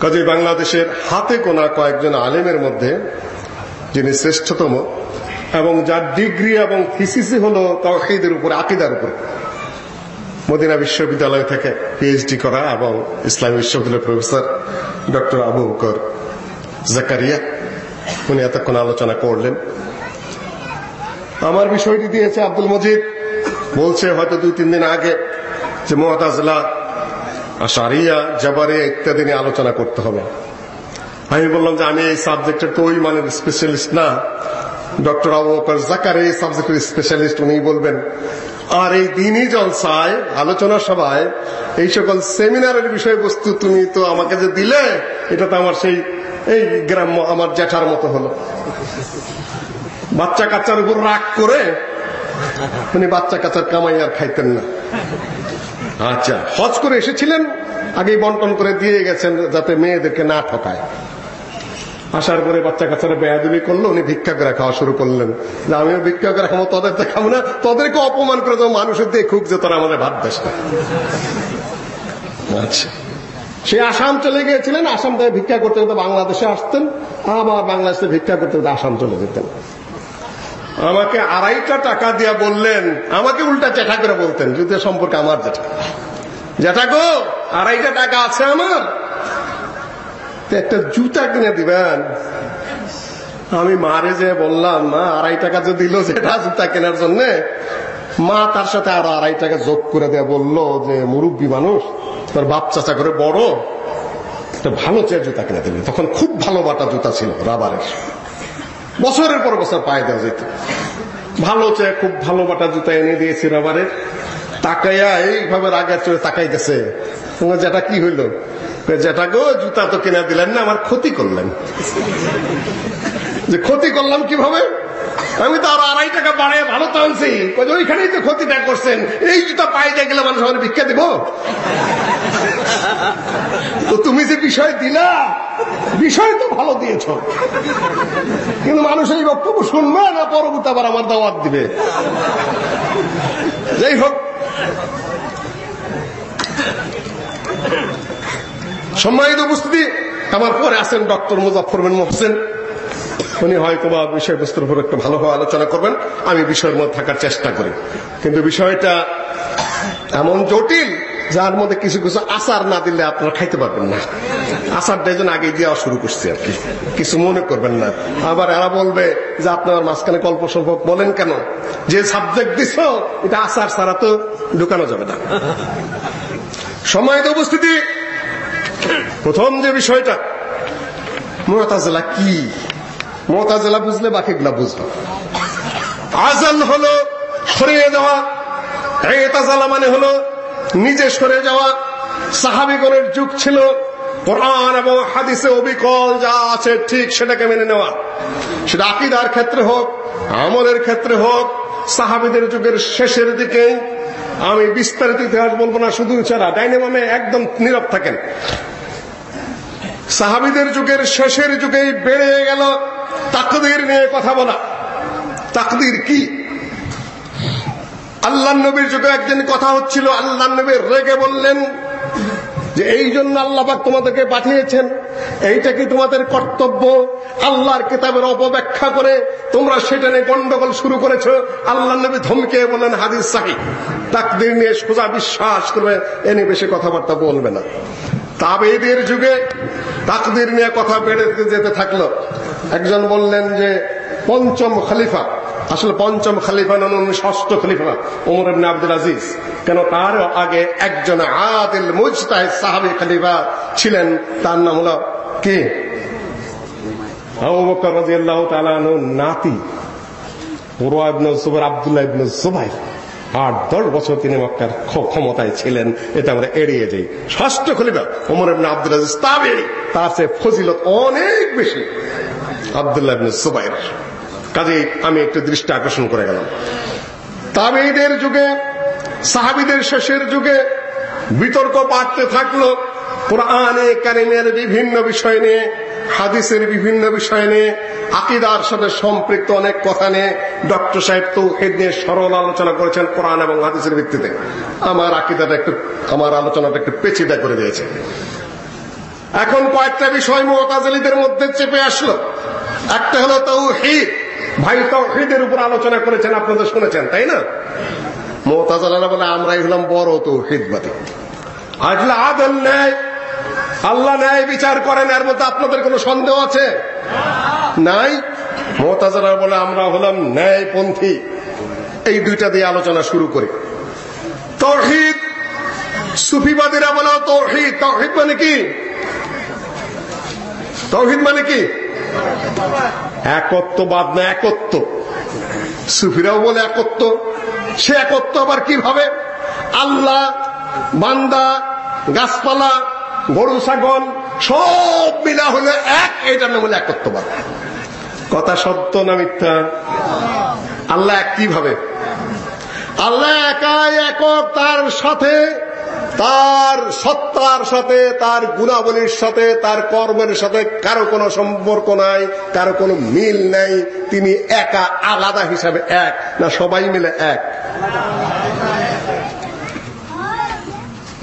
কাজে বাংলাদেশের হাতে কোনা কয়েকজন আলেমের মধ্যে যিনি শ্রেষ্ঠতম এবং যার ডিগ্রি এবং থিসিসই হল তহিদের উপর, আকিদার উপরে। মদিনা বিশ্ববিদ্যালয় থেকে পিএইচডি করা এবং ইসলামী বিশ্ববিদ্যালয়ের প্রফেসর ডক্টর আবু বকর জাকারিয়া, উনি এতক্ষণ আলোচনা করলেন। আমার বিষয়টি দিয়েছে আব্দুল মজিদ। বলছে হয়তো দুই তিন দিন আগে যে মোহাতাজলা আশারিয়া জাবারিয়া ইত্যাদি নিয়ে আলোচনা করতে হবে। আমি বললাম যে আমি এই সাবজেক্টের তো ওই মানের স্পেশালিস্ট না। ডক্টর আবু বকর জাকার এই সাবজেক্টের স্পেশালিস্ট উনি বলবেন। আর এই দিনই জলসায়, আলোচনা সভায় এই সকল সেমিনারের বিষয়বস্তু তুমি তো আমাকে যে দিলে, এটা তো আমার সেই, এই গ্রাম্য আমার জ্যাঠার মতো হলো। বাচ্চা কাচ্চার উপর রাগ করে উনি বাচ্চা কাচ্চার কামাই আর খাইতেন না। আচ্ছা। হজ করে এসেছিলেন আগেই বন্টন করে দিয়ে গেছেন যাতে মেয়েদেরকে না ঠকায়। আসার পরে বাচ্চা কাচ্চারা বেয়াদুলি করল উনি ভিক্ষা করে খাওয়া শুরু করলেন। যে আমিও ভিক্ষা করে খাব তোদের দেখাবো না তোদেরকে অপমান করে দেবো মানুষের দেখুক যে তোরা আমাদের ভাত দেশ না। আচ্ছা। সে আসাম চলে গিয়েছিলেন আসাম থেকে ভিক্ষা করতে করতে বাংলাদেশে আসতেন আবার বাংলাদেশে ভিক্ষা করতে করতে আসাম চলে যেতেন। আমাকে আড়াইটা টাকা দিয়া বললেন, আমাকে উল্টা জ্যাঠা করে বলতেন যুদ্ধের সম্পর্কে আমার জ্যাঠা। জ্যাঠা গো, আড়াইটা টাকা আছে আমার। একটা জুতা কিনে দিবেন। আমি মারে যে বললাম, মা, আড়াই টাকা যে দিল যেটা জুতা কেনার জন্য। মা তার সাথে আরও আড়াই টাকা যোগ করে দেয়া বলল যে, মুরব্বী মানুষ, তোর বাপ চাচা করে বড়, একটা ভালো চেয়ে জুতা কিনে দিবি। তখন খুব ভালো বাটা জুতা ছিল, রাবারের। বছরের পর বছর পায়ে দেওয়া যেত। ভালো চেয়ে খুব ভালো বাটা জুতা এনে দিয়েছি রাবারের তাকাইয়া এইভাবে রাগের চড়ে তাকাইতেছে। যেটা কি হইল? যেটা গো, জুতা তো কিনে দিলেন না, আমার ক্ষতি করলেন। যে ক্ষতি করলাম কীভাবে? আমি তো আরও আড়াই টাকা বাড়ায় ভালো তো আনছি ওইখানেই তো ক্ষতিটা করছেন। এই জুতা পায়ে গেলে মানুষ আমার ভিক্ষা দিব? তো তুমি যে বিষয় দিলা, বিষয় তো ভালো দিয়েছ। কিন্তু মানুষ এই বক্তব্য শুনবে না, পরবর্তী আবার আমার দাওয়াত দিবে। যাই হোক, সম্মানিত উপস্থিতি, আমার পরে আছেন ডক্টর মুজাফর মোহসেন। উনি হয়তো বা বিষয়বস্তুর উপর একটু ভালোভাবে আলোচনা করবেন, আমি বিষয়ের মধ্যে থাকার চেষ্টা করি। কিন্তু বিষয়টা এমন জটিল, যার মধ্যে কিছু কিছু আচার না দিলে আপনারা খাইতে পারবেন না। আচারটা যেন আগে দেওয়া শুরু করছি আর কি। কিছু মনে করবেন না। আবার এরা বলবে যে আপনার মাঝখানে গল্প স্বল্প বলেন কেন? যে সাবজেক্ট দিছ, এটা আচার ছাড়া তো ঢুকানো যাবে না। সময় তো উপস্থিতি। প্রথম যে বিষয়টা, মোতাজেলা কি? মোতাজেলা বুঝলে বাকিগুলা বুঝবে। আজান হলো সরিয়ে যাওয়া এতাজালা মানে হলো নিজে সরে যাওয়া। সাহাবিগণের যুগ ছিল, কোরআন এবং হাদিসে অবিকল যা আছে ঠিক সেটাকে মেনে নেওয়া। সেটা আকিদার ক্ষেত্রে হোক, আমলের ক্ষেত্রে হোক, সাহাবিদের যুগের শেষের দিকে। আমি বিস্তারিত ইতিহাস বলব না, শুধু ছাড়া ডাইনামামে একদম নীরব থাকেন। সাহাবিদের যুগের শেষের যুগেই বেড়ে গেল তাকদির নিয়ে কথা বলা। তাকদির কি? আল্লাহ নবীর যুগে একদিন কথা হচ্ছিল আল্লাহ নবীর রেগে বললেন যে, এই জন্য আল্লাহবাক তোমাদেরকে পাঠিয়েছেন। এইটা কি তোমাদের কর্তব্য? আল্লাহর কিতাবের অপব্যাখ্যা করে তোমরা সেটা নিয়ে গন্ডগোল শুরু করেছ? আল্লাহ নবী ধমকে বললেন, হাদিস সাহি। তাকদির নিয়ে সোজা বিশ্বাস করবে এ নিয়ে বেশি কথাবার্তা বলবে না। তাবেদের যুগে তাকদির নিয়ে কথা বেড়ে যেতে থাকল। একজন বললেন যে, পঞ্চম খলিফা, আসলে পঞ্চম খলিফা নন উনি ষষ্ঠ খলিফা ওমর ইবনে আব্দুল আজিজ। কেন তার আগে একজন আদিল মুজতাহিদ সাহাবী খলিফা ছিলেন, তার নাম হলো কে? আবু বকর রাদিয়াল্লাহু তাআলা নাতি। উরওয়া ইবনে জুবাইর, আব্দুল্লাহ ইবনে আট দশ বছর তিনি মক্কার ক্ষমতায় ছিলেন এটা আমরা এড়িয়ে যাই। ষষ্ঠ খলিফা ওমর ইবনে আব্দুল আজিজ তাবেঈ তার চেয়ে ফজিলত অনেক বেশি। আবদুল্লাহ সুবাইর কাজেই কাজে আমি একটু দৃষ্টি আকর্ষণ করে গেলাম। তাবেদের যুগে, সাহাবিদের শেষের যুগে বিতর্ক বাড়তে থাকল। কোরআনে কারিমের বিভিন্ন বিষয় নিয়ে, হাদিসের বিভিন্ন বিষয় নিয়ে, আকিদার সাথে সম্পৃক্ত অনেক কথা নিয়ে ডক্টর সাহেব তো নিয়ে সরল আলোচনা করেছেন কোরআন এবং হাদিসের ভিত্তিতে। আমার আকিদাটা একটু, আমার আলোচনাটা একটু পেচিদা করে দিয়েছে। এখন কয়েকটা বিষয় মোতাজিলীদের মধ্যে চেপে আসলো। একটা হলো তৌহিদ। ভাই তৌহিদের উপর আলোচনা করেছেন আপনাদের শুনেছেন, তাই না? মোতাজালারা বলে, আমরাই হলাম বড় তৌহিদবাদী। আসলে আদল ন্যায় আল্লাহ ন্যায় বিচার করেন, এর মধ্যে আপনাদের কোনো সন্দেহ আছে? নাই? মোতাজারা বলে, আমরা হলাম ন্যায়পন্থী। এই দুইটা দিয়ে আলোচনা শুরু করি। তৌহিদ, সুফিবাদীরা বলে, তৌহিদ তৌহিদ মানে কি? তৌহিদ মানে কি? একত্ববাদ না একত্ব। সুফিরাও বলে একত্ব। সে একত্ব আবার কীভাবে? আল্লাহ, বান্দা, গাছপালা গরু, ছাগল, সব মিলা হলে এক এটার নাম হলো একত্ববাদ। কথা সত্য না মিথ্যা? আল্লাহ এক কীভাবে? আল্লাহ একাই একক তার সাথে, তার সত্তার সাথে, তার গুণাবলীর সাথে, তার কর্মের সাথে কারও কোনো সম্পর্ক নাই, কারও কোনো মিল নাই। তিনি একা, আলাদা হিসাবে এক, না সবাই মিলে এক।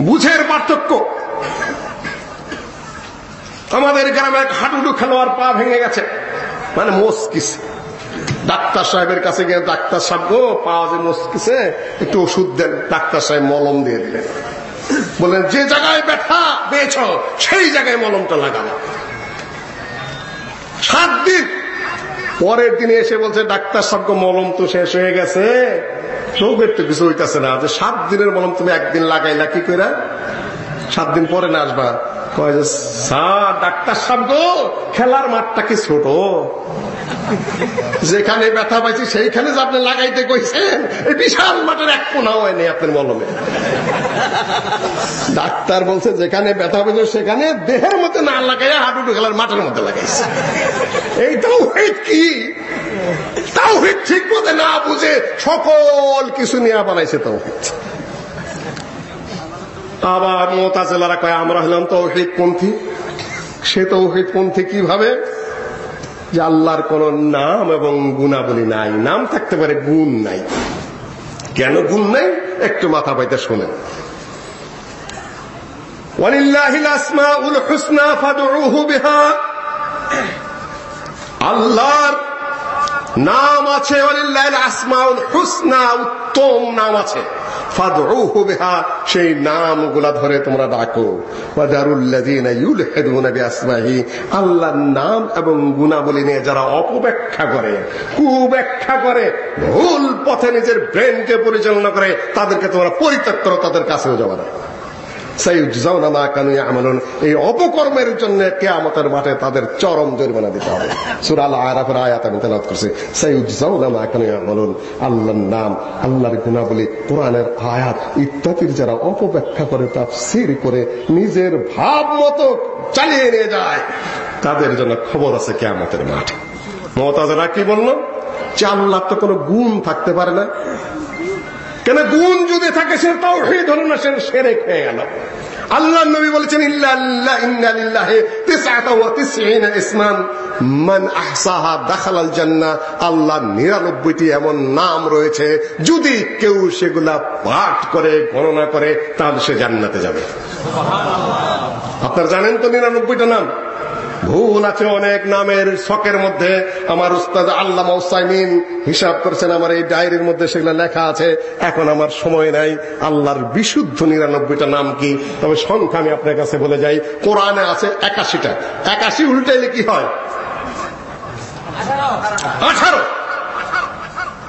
বুঝের পার্থক্য। আমাদের গ্রামে এক হাঁটুডু খেলোয়াড় পা ভেঙে গেছে। মানে মস্কিস ডাক্তার সাহেবের কাছে গিয়ে ডাক্তার সাহেব গো পা যে মস্কিসে একটু ওষুধ দেন। ডাক্তার সাহেব মলম দিয়ে দিলেন। বললেন, যে জায়গায় ব্যথা পেয়েছ, সেই জায়গায় মলমটা লাগানো সাত দিন পরের দিনে এসে বলছে, ডাক্তার সাহেব, মলম তো শেষ হয়ে গেছে। রোগের তো কিছু হইতেছে না। যে সাত দিনের মলম তুমি একদিন লাগাইলা কি করে সাত দিন পরে না আসবা? ডাক্তার সাহেব খেলার মাঠটা কি ছোট? যেখানে ব্যথা পাইছি, সেইখানে যে আপনি লাগাইতে কইছেন, এই বিশাল মাঠের এক কোনাও হয়নি আপনার মলমে। ডাক্তার বলছে, যেখানে ব্যথা পেয়েছে সেখানে দেহের মধ্যে না লাগাইয়া হাঁটুটু খেলার মাঠের মধ্যে লাগাইছে। এই তাও কি? তাও ঠিক মতো না বুঝে সকল কিছু নিয়ে বানাইছে তাও আবার মোতাজেলারা কয়, আমরা হলাম তৌহিদ পন্থী সে তৌহিদ পন্থী কীভাবে? যে আল্লাহর কোন নাম এবং গুণাবলী নাই। নাম থাকতে পারে গুণ নাই। কেন গুণ নাই? একটু মাথা পাইতে শোনেন। আল্লাহর নাম আছে আসমাউল হুসনা, উত্তম নাম আছে। সেই নামগুলা ধরে তোমরা ডাকো। আল্লাহর নাম এবং গুণাবলী নিয়ে যারা অপব্যাখ্যা করে, কুব্যাখ্যা করে, ভুল পথে নিজের ব্রেনকে পরিচালনা করে, তাদেরকে তোমরা পরিত্যাগ করো তাদের কাছেও না মা কানু ইয়ামালুন। এই অপকর্মের জন্য কিয়ামতের মাঠে তাদের চরম জরিমানা দিতে হবে। সূরা আল আয়াত আমি তেলাওয়াত করছি। মা কানু ইয়ামালুন। আল্লাহর নাম, আল্লাহর গুণাবলী, কোরআনের আয়াত ইত্যাদির যারা অপব্যাখ্যা করে, তাফসীর করে, নিজের ভাব মতো চালিয়ে নিয়ে যায়, তাদের জন্য খবর আছে কিয়ামতের মাঠে। মমতাজরা কি বলল? যে আল্লাহ তো কোনো গুণ থাকতে পারে না। কেন গুণ যদি থাকে, সে তাও সেই ধরনের সে সেরেক হয়ে গেল। আল্লাহ নবী বলেছেন ইসমান। মান আহসাহা দাখালাল জান্নাহ। আল্লাহ 99টি এমন নাম রয়েছে, যদি কেউ সেগুলা পাঠ করে, গণনা করে, তাহলে সে জান্নাতে যাবে। আপনারা জানেন তো 99টা নাম? ভুল আছে অনেক নামের শখের মধ্যে। আমার উস্তাদ আল্লাহ মৌসাইমিন হিসাব করেছেন, আমার এই ডায়েরির মধ্যে সেগুলো লেখা আছে। এখন আমার সময় নাই। আল্লাহর বিশুদ্ধ নিরানব্বইটা নাম কি? তবে সংখ্যা আমি আপনার কাছে বলে যাই। কোরআনে আছে একাশিটা। একাশি উল্টাইলে কি হয়? আঠারো।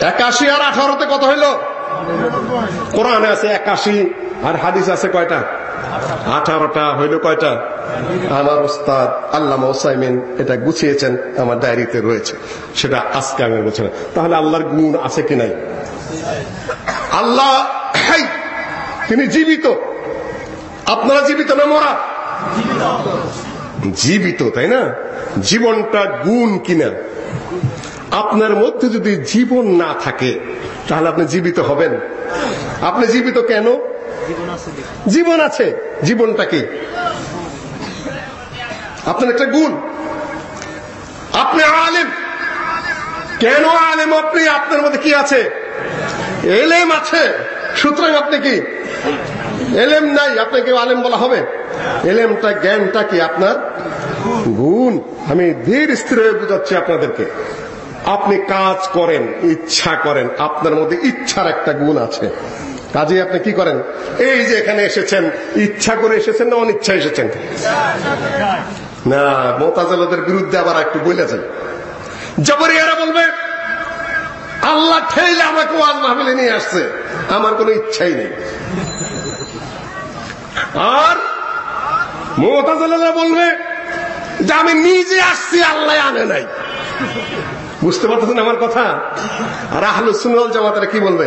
একাশি আর আঠারোতে কত হইল? কোরআনে আছে একাশি আর হাদিস আছে কয়টা? আঠারোটা হইল কয়টা? আমার ওস্তাদ আল্লাহ ওসাইমিন এটা গুছিয়েছেন আমার ডায়েরিতে রয়েছে। সেটা আজকে আমি বলছি তাহলে আল্লাহর গুণ আছে কি নাই? আল্লাহ তিনি জীবিত। আপনারা জীবিত না মরা? জীবিত, তাই না? জীবনটা গুণ কিনা? আপনার মধ্যে যদি জীবন না থাকে, তাহলে আপনি জীবিত হবেন। আপনি জীবিত কেন? জীবন আছে জীবনটা কি? আপনার একটা গুণ। আপনি আলেম। কেন আলেম? আপনি, আপনার মধ্যে কি আছে? এলেম আছে। সুতরাং আপনি কি? এলেম নাই। আপনাকে আলেম বলা হবে। এলেমটা, জ্ঞানটা কি? আপনার গুণ। আমি ধীর স্থির হয়ে বুঝাচ্ছি আপনাদেরকে। আপনি কাজ করেন, ইচ্ছা করেন। আপনার মধ্যে ইচ্ছার একটা গুণ আছে। কাজে, আপনি কি করেন? এই যে এখানে এসেছেন, ইচ্ছা করে এসেছেন না অনিচ্ছা এসেছেন? না, মোতাজালাদের বিরুদ্ধে আবার একটু বলে যায় জবরিয়ারা বলবে, আল্লাহ ঠেলে আমাকে ওয়াজ মাহফিলে নিয়ে আসছে। আমার কোনো ইচ্ছাই নেই। আর মোতাজালারা বলবে যে আমি নিজে আসছি, আল্লাহ আনে নাই। বুঝতে পারতেছেন আমার কথা? আর আহলুসুল জামাতারা কি বলবে?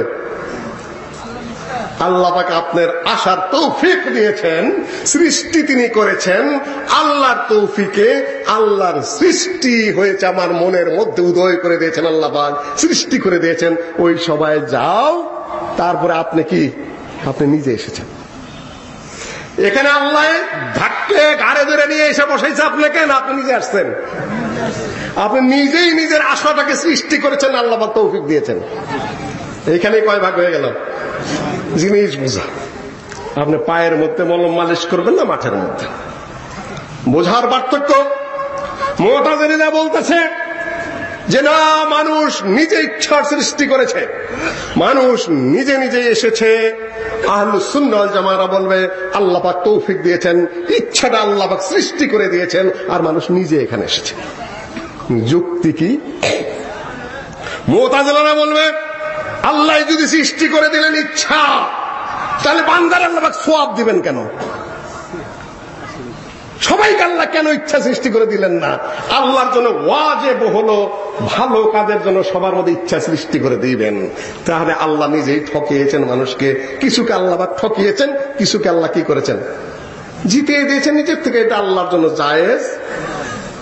আল্লাহ পাক আপনার আশার তৌফিক দিয়েছেন, সৃষ্টি তিনি করেছেন, আল্লাহর তৌফিকে আল্লাহর সৃষ্টি হয়েছে আমার মনের মধ্যে উদয় করে দিয়েছেন আল্লাহ পাক, সৃষ্টি করে দিয়েছেন। ওই সবাই যাও, তারপরে আপনি কি? আপনি নিজে এসেছেন। এখানে আল্লাহ ধাক্কে ঘাড়ে ধরে নিয়ে এসে বসাইছে আপনাকে না আপনি নিজে আসছেন। আপনি নিজেই নিজের আশাটাকে সৃষ্টি করেছেন, আল্লাহ তৌফিক দিয়েছেন। এইখানে কয় ভাগ হয়ে গেল? জিনিস বোঝা। আপনি পায়ের মধ্যে মলম মালিশ করবেন না মাঠের মধ্যে? বোঝার পার্থক্য? মোটাজেরিরা বলতেছে যে না, মানুষ নিজে ইচ্ছার সৃষ্টি করেছে। মানুষ নিজে নিজে এসেছে। আহলুসুন্নাল জামারা বলবে, আল্লাহ পাক তৌফিক দিয়েছেন, ইচ্ছাটা আল্লাহ পাক সৃষ্টি করে দিয়েছেন, আর মানুষ নিজে এখানে এসেছে। যুক্তি কি? মোতাজেলারা বলবে আল্লাহ যদি সৃষ্টি করে দিলেন ইচ্ছা, তাহলে বান্দার আল্লাহ সোয়াব দিবেন কেন? সবাইকে আল্লাহ কেন ইচ্ছা সৃষ্টি করে দিলেন না? আল্লাহর জন্য ওয়াজেব হলো, ভালো কাজের জন্য সবার মধ্যে ইচ্ছা সৃষ্টি করে দিবেন। তাহলে আল্লাহ নিজেই ঠকিয়েছেন মানুষকে। কিছুকে আল্লাহ বা ঠকিয়েছেন, কিছুকে আল্লাহ কি করেছেন? জিতিয়ে দিয়েছেন নিজের থেকে। এটা আল্লাহর জন্য জায়েজ।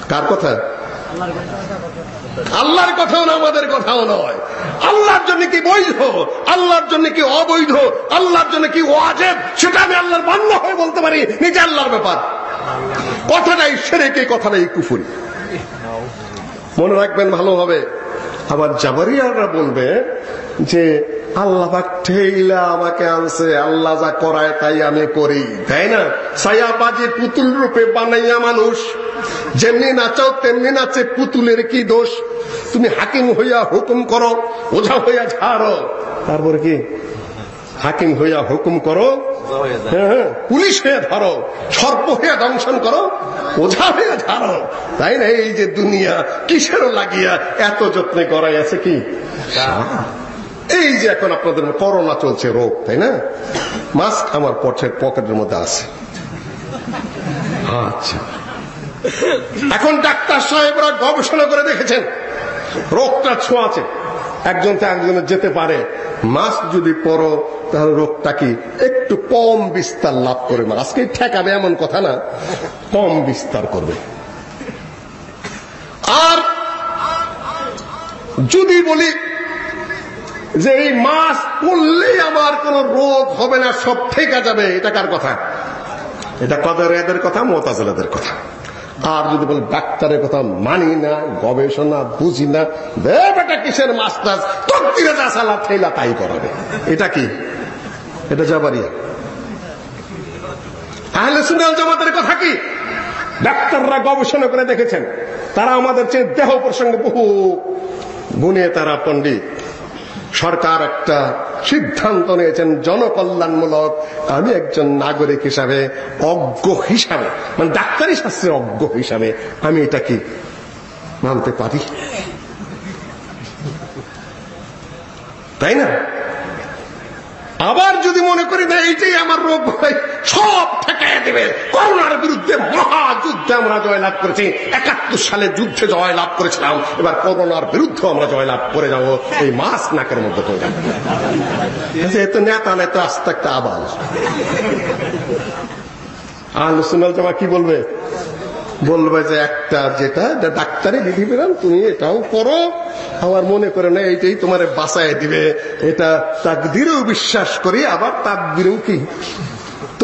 কার কথা? আল্লাহর কথাও না, আমাদের কথাও নয়। আল্লাহর জন্য কি বৈধ? আল্লাহর জন্য কি অবৈধ? আল্লাহর জন্য কি ওয়াজেব? সেটা আমি আল্লাহর বান্য হয়ে বলতে পারি। নিজে আল্লাহর ব্যাপার। কথাটাই সেরে কে কথাটাই কুফুরি। মনে রাখবেন, ভালোভাবে। আবার জাবারিয়াররা বলবে যে, আল্লাহ ঠেইলা আমাকে আনছে, আল্লাহ যা করায় তাই আমি করি। তাই না? সায়াবাজি পুতুল রূপে বানাইয়া মানুষ, যেমনি নাচাও, তেমনি নাচে পুতুলের কি দোষ? তুমি হাকিম হইয়া হুকুম করো, ওঝা হইয়া ঝাড়ো। তারপরে কি? হাকিম হইয়া হুকুম করো। হ্যাঁ, হ্যাঁ, পুলিশ হয়ে ধরো সর্প হইয়া দংশন করো ওঝা হইয়া ঝাড়ো তাই না? এই যে দুনিয়া কিসেরও লাগিয়া এত যত্নে করাই আছে কি? এই যে এখন আপনাদের করোনা চলছে রোগ তাই না? মাস্ক আমার পথের পকেটের মধ্যে আছে। আচ্ছা। এখন ডাক্তার সাহেবরা গবেষণা করে দেখেছেন রোগটা ছোঁয়াছে। একজন তো একজনের যেতে পারে। মাস্ক যদি পরো, তাহলে রোগটা কি? একটু কম বিস্তার লাভ করবে আজকে ঠেকাবে এমন কথা না। কম বিস্তার করবে। আর যদি বলি যে এই মাস পড়লেই আমার কোন রোগ হবে না, সব ঠেকা যাবে, এটা কার কথা? এটা কদের কথা, মোতাজেলাদের কথা। আর যদি বলে ডাক্তারের কথা মানি না, গবেষণা, বুঝি না বেটা কিসের মাস্টার তকদিরে যা ঠেলা তাই করাবে। এটা কি? এটা যাবারিয়া আহলে সুনাল জামাতের কথা কি? ডাক্তাররা গবেষণা করে দেখেছেন। তারা আমাদের চেয়ে দেহ প্রসঙ্গে বহু গুণে তারা পণ্ডিত। সরকার একটা সিদ্ধান্ত নিয়েছেন জনকল্যাণমূলক, আমি একজন নাগরিক হিসাবে, অজ্ঞ হিসাবে মানে ডাক্তারি শাস্ত্রের অজ্ঞ হিসাবে, আমি এটা কি মানতে পারি? তাই না? আবার যদি মনে করি না এইটাই আমার রোগ হয়, সব দেবে করোনার বিরুদ্ধে মহাযুদ্ধে আমরা জয়লাভ করেছি। একাত্তর সালে যুদ্ধে জয়লাভ করেছিলাম। এবার করোনার বিরুদ্ধে আমরা জয়লাভ করে যাব। এই মাস নাকের মধ্যে করে এত নেতা নেতা, আস্তে একটা আবাল আলোচনা জামা কি বলবে? বলবে যে একটা যেটা ডাক্তারি বিধিবিধান তুমি এটাও করো। আমার মনে করে না, এইটাই তোমার বাঁচায় দিবে। এটা তাকদিরেও বিশ্বাস করি, আবার তাকদিরেও কি?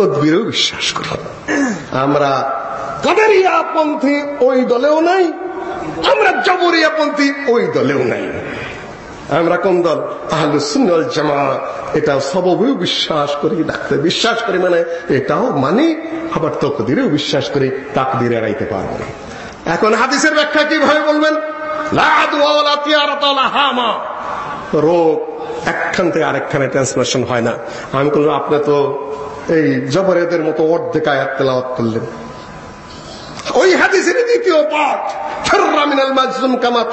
তদবিরেও বিশ্বাস করি। আমরা কাদারিয়া পন্থী ওই দলেও নাই, আমরা জবরিয়া পন্থী ওই দলেও নাই। আমরা কোন দল? আহলুসুন্নাল জামা এটা সববেও বিশ্বাস করি, ডাকতে বিশ্বাস করি মানে এটাও মানে আবার তকদিরেও বিশ্বাস করি, তাকদিরে এড়াইতে পারব না। এখন হাদিসের ব্যাখ্যা কীভাবে বলবেন? রোগ একখান থেকে আরেকখানে ট্রান্সলেশন হয় না। আমি বললাম আপনি তো এই জবরেদের মতো অর্ধেক আয়াত তেলাওয়াত করলেন। ওই হাদিসের দ্বিতীয় পাঠ ফেররামিনাল মাজলুম কামা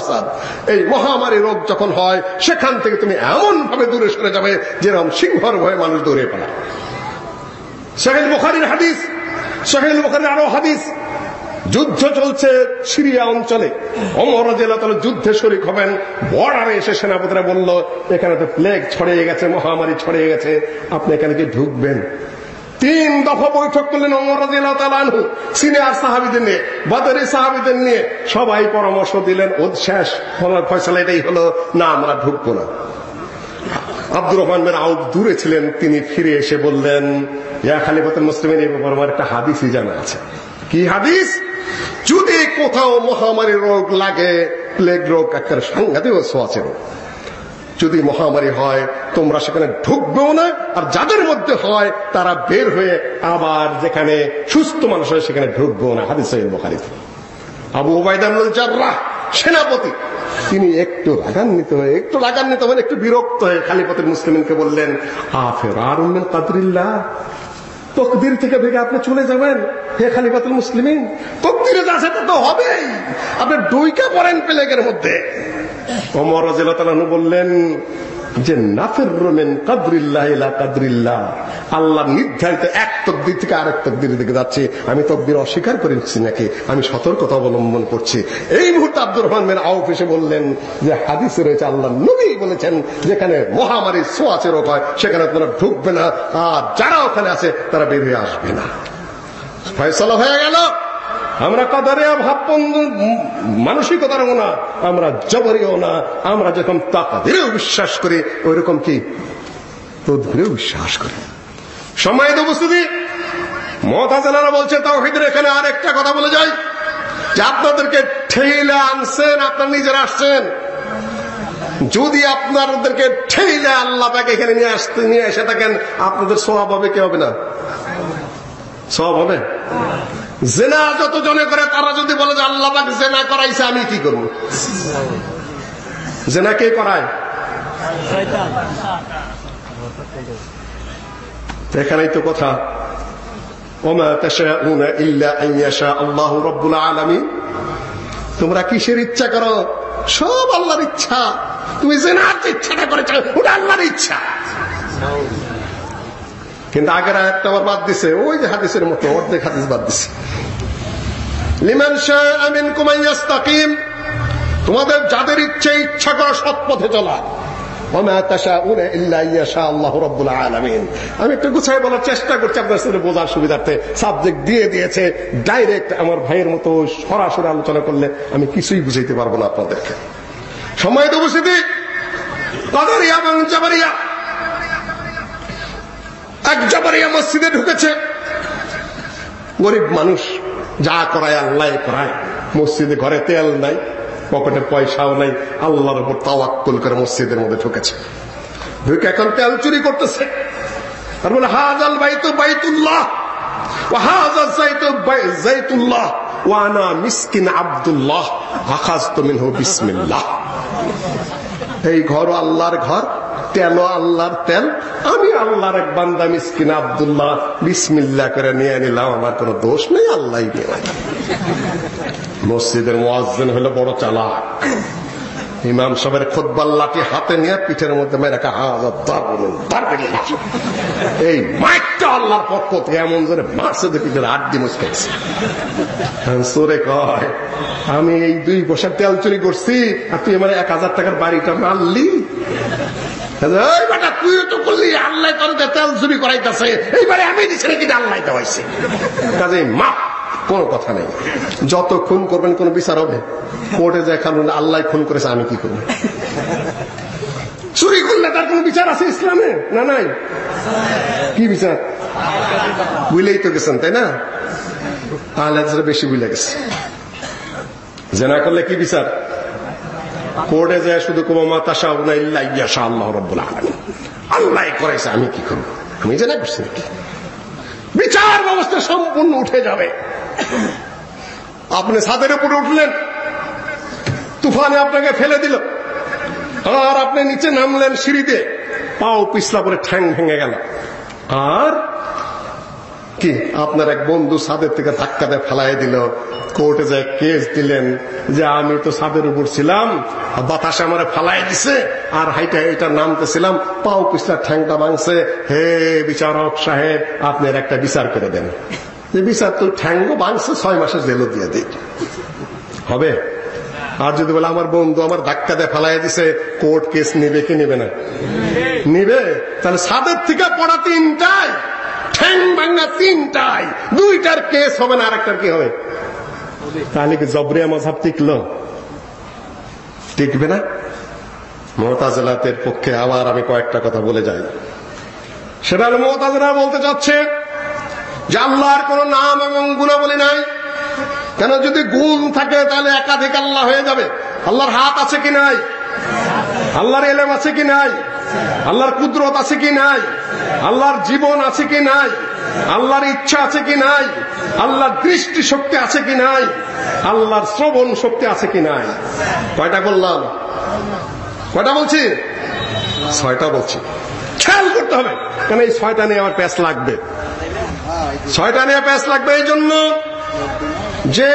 আসাদ। এই মহামারী রোগ যখন হয়, সেখান থেকে তুমি এমন ভাবে দূরে সরে যাবে, যেরকম সিংহর ভয়ে মানুষ দূরে পালায়। সেখানে বুখারীর হাদিস সেখানে বুখারীর আরও হাদিস যুদ্ধ চলছে সিরিয়া অঞ্চলে। অমর জেলা তাহলে যুদ্ধে শরিক হবেন। বর্ডারে এসে সেনাপতিরা বলল, এখানে তো প্লেগ ছড়িয়ে গেছে, মহামারী ছড়িয়ে গেছে। আপনি এখানে কি ঢুকবেন? তিন দফা বৈঠক করলেন অমর রাজিয়ালহু সিনিয়র সাহাবিদের নিয়ে, বাদারি সাহাবিদের নিয়ে সবাই পরামর্শ দিলেন ওর শেষ ফয়সালা এটাই হলো, না, আমরা ঢুকবো না। আব্দুর রহমান মেন আউদ দূরে ছিলেন, তিনি ফিরে এসে বললেন, ইয়া খালিফাতুল মুসলিমের এই ব্যাপারে আমার একটা হাদিসই জানা আছে। কি হাদিস? যদি কোথাও মহামারী রোগ লাগে, প্লেগ রোগ একটা সাংঘাতিক সোয়াচে রোগ যদি মহামারী হয়, তোমরা সেখানে ঢুকবেও না, আর যাদের মধ্যে হয়, তারা বের হয়ে আবার যেখানে সুস্থ মানুষ হয়, সেখানে ঢুকবেও না। হাদিস আবু ওবায়দানুল সেনাপতি। তিনি একটু রাগান্বিত হয়ে, একটু রাগান্বিত হয়ে, একটু বিরক্ত হয়ে খালিপতির মুসলিমকে বললেন আফের আর কাদরিল্লাহ। তকদির থেকে ভেগে আপনি চলে যাবেন। হে খালিফাতুল মুসলিম তকদিরে যা সেটা তো হবেই। আপনি ডুইকা পড়েন প্লেগের মধ্যে। অমর রাদিয়াল্লাহু বললেন যে নাফের রোমেন কাদরিল্লাহ ইলা কাদরিল্লাহ। আল্লাহ নির্ধারিত এক তকদির থেকে আরেক তকদির দিকে যাচ্ছে। আমি তকদির অস্বীকার করেছি নাকি? আমি সতর্কতা অবলম্বন করছি। এই মুহূর্তে আব্দুর রহমান মেন আউফ এসে বললেন যে হাদিসে রয়েছে আল্লাহ নবী বলেছেন, যেখানে মহামারী সোয়াচে রোগ হয়, সেখানে তোমরা ঢুকবে না। আর যারা ওখানে আছে, তারা বের হয়ে আসবে না। ফয়সলা হয়ে গেল। আমরা কাদারিয়া ভাব মানসিকতার না, আমরা জবরিও না, আমরা যখন তাকাদেরও বিশ্বাস করি ওই রকম কি? তদবিরেও বিশ্বাস করি। সময় উপস্থিতি মতাজানারা বলছে তাওহিদের এখানে আর একটা কথা বলে যাই। যে আপনাদেরকে ঠেলে আনছেন, আপনার নিজের আসছেন। যদি আপনাদেরকে ঠেলে আল্লাহ তাকে এখানে নিয়ে আসতে, নিয়ে এসে থাকেন, আপনাদের স্বভাব হবে কি হবে না? স্বভাব হবে? জেনা যত জনে করে, তারা যদি বলে যে আল্লাহ জেনা করাইছে, আমি কি করব? জেনা কে করায়? এখানেই তো কথা। ইল্লা তোমরা কিসের ইচ্ছা করো? সব আল্লাহর ইচ্ছা। তুমি জেনার ইচ্ছাটা করেছ, ওটা আল্লাহর ইচ্ছা। কিন্তু আগের আয়াতটা আবার বাদ দিছে। ওই যে হাদিসের মতো, অর্ধেক হাদিস বাদ দিছে। লিমান শাআ মিনকুম আন ইস্তাকিম তোমাদের যাদের ইচ্ছে ইচ্ছা করা সৎ পথে চলা। আমি একটু গুছাই বলার চেষ্টা করছি, আপনার সাথে বোঝার সুবিধার্থে। সাবজেক্ট দিয়ে দিয়েছে, ডাইরেক্ট আমার ভাইয়ের মতো সরাসরি আলোচনা করলে আমি কিছুই বুঝাইতে পারব না আপনাদেরকে। সময় তো বসে দিই এবং এক জাবারিয়া মসজিদে ঢুকেছে গরিব মানুষ যা করায় আল্লাহ করায় মসজিদে ঘরে তেল নাই পকেটে পয়সাও নাই আল্লাহর উপর তাওয়াক্কুল করে মসজিদের মধ্যে ঢুকেছে ঢুকে এখন তেল চুরি করতেছে আর বলে হাজাল বাইতু বাইতুল্লাহ وهذا زيت زيت الله وانا مسكين عبد الله اخذت منه بسم الله এই ঘর আল্লাহর ঘর তেল আল্লাহর তেল। আমি আল্লাহর এক বান্দা মিসকিন আব্দুল্লাহ, বিসমিল্লাহ করে নিয়ে নিলাম, আমার কোনো দোষ নেই, আল্লাহ মসজিদের মোয়াজ্জেন হলো বড় চালাক। ইমাম সাহেবের খোদবার লাঠি হাতে নিয়ে পিঠের মধ্যে মেরে রাখা এই মাইকটা আল্লাহর পক্ষ থেকে এমন জোরে যে পিঠের আড্ডি মুসকেছে সোরে কয়, আমি এই দুই বছর তেল চুরি করছি, আর তুই আমার এক হাজার টাকার বাড়িটা মারলি? তুইও তো আল্লাহ তেল এইবারে আমি কথা নেই। যত খুন করবেন, কোন বিচার হবে। কোর্টে যায় কারণ আল্লাহ খুন করেছে, আমি কি করব? চুরি করলে তার কোন বিচার আছে ইসলামে? না, নাই? কি বিচার? বুঝলেই তো গেছেন, তাই না? তাহলে বেশি বুঝলে গেছে। জেনা করলে কি বিচার? কোর্টে যায় শুধু কুমামা তাসা না ইল্লা ইয়াশা আল্লাহ রব্বুল আলামিন। আল্লাহ করেছে আমি কি করব? আমি জানা করছি নাকি? বিচার ব্যবস্থা সম্পূর্ণ উঠে যাবে। আপনি ছাদের উপরে উঠলেন, তুফানে আপনাকে ফেলে দিল, আর আপনি নিচে নামলেন সিঁড়িতে, পাও পিছলা পরে ঠ্যাং ভেঙে গেল। আর কি? আপনার এক বন্ধু ছাদের থেকে ধাক্কা দিয়ে ফেলাই দিল। কোর্টে যায় কেস দিলেন যে আমি তো ছাদের উপর ছিলাম বাতাসে আমার ফালাই দিছে, আর হাইটা এটা নামতেছিলাম, পাও পিছলা ঠ্যাংটা ভাঙছে। হে বিচারক সাহেব আপনার একটা বিচার করে দেন। যে বিচার তো ঠ্যাঙ্গ ভাঙছে, ছয় মাসের জেলও দিয়ে দিই। হবে? আর যদি বলে আমার বন্ধু আমার ধাক্কা দিয়ে ফেলাই দিছে, কোর্ট কেস নিবে কি নিবে না? নিবে? তাহলে সাদের থেকে পড়া তিনটায় ঠ্যাং ভাঙ্গা তিনটায় দুইটার কেস হবে না আরেকটার কি হবে? তাহলে কি জবরিয়া মজাব টিকল? টিকবে না? মোহতাজলাতের পক্ষে আবার আমি কয়েকটা কথা বলে যাই। সেটা হলো মোহতাজলা বলতে চাচ্ছে যে আল্লাহর কোন নাম এবং গুণাবলী নাই। কেন যদি গুণ থাকে তাহলে একাধিক আল্লাহ হয়ে যাবে। আল্লাহর হাত আছে কি নাই? আল্লাহর এলেম আছে কি নাই? আল্লাহর কুদরত আছে কি নাই? আল্লাহর জীবন আছে কি নাই? আল্লাহর ইচ্ছা আছে কি নাই? আল্লাহর দৃষ্টি শক্তি আছে কি নাই? আল্লাহর শ্রবণ শক্তি আছে কি নাই? কয়টা বললাম? কয়টা বলছি? ছয়টা বলছি। খেয়াল করতে হবে, কেন এই ছয়টা নিয়ে আমার প্যাস লাগবে? ছয়টা নিয়ে প্যাস লাগবে এই জন্য যে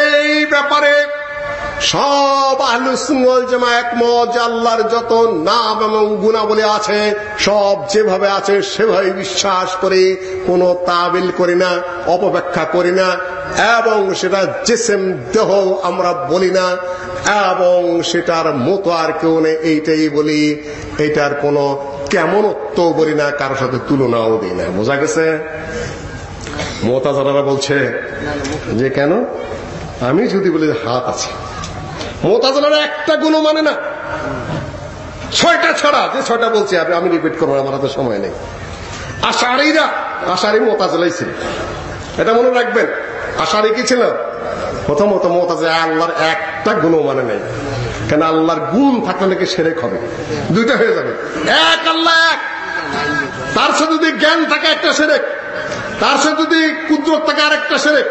ব্যাপারে সব আহলুসুল জামা একমত আল্লাহর যত নাম এবং গুণাবলী আছে, সব যেভাবে আছে সেভাবে বিশ্বাস করি কোনো তাবিল করি না, অপব্যাখ্যা করি না, এবং সেটা জেসেম দেহ আমরা বলি না, এবং সেটার মতো আর কেউ নেই, এইটাই বলি, এটার কোনো কেমনত্ব বলি না, কারোর সাথে তুলনাও দিই না। বোঝা গেছে? মোতাজারা বলছে যে কেন? আমি যদি বলি হাত আছে। মোতাজারা একটা গুণ মানে না। ছয়টা ছাড়া, যে ছয়টা বলছি, আমি রিপিট করব, আমার হাতে সময় নেই। আষাঢ়িরা আষাঢ়ি মোতাজলাই ছিল। এটা মনে রাখবেন আষাঢ়ি কি ছিল? প্রথমত মোতাজে আল্লাহর একটা গুণ মানে নেই। কেন আল্লাহর গুণ থাকলে নাকি সেরেক হবে। দুইটা হয়ে যাবে। এক আল্লাহ, এক। তার সাথে যদি জ্ঞান থাকে, একটা সেরেক। তার সাথে যদি কুদরত থাকে, আরেকটা সেরেক।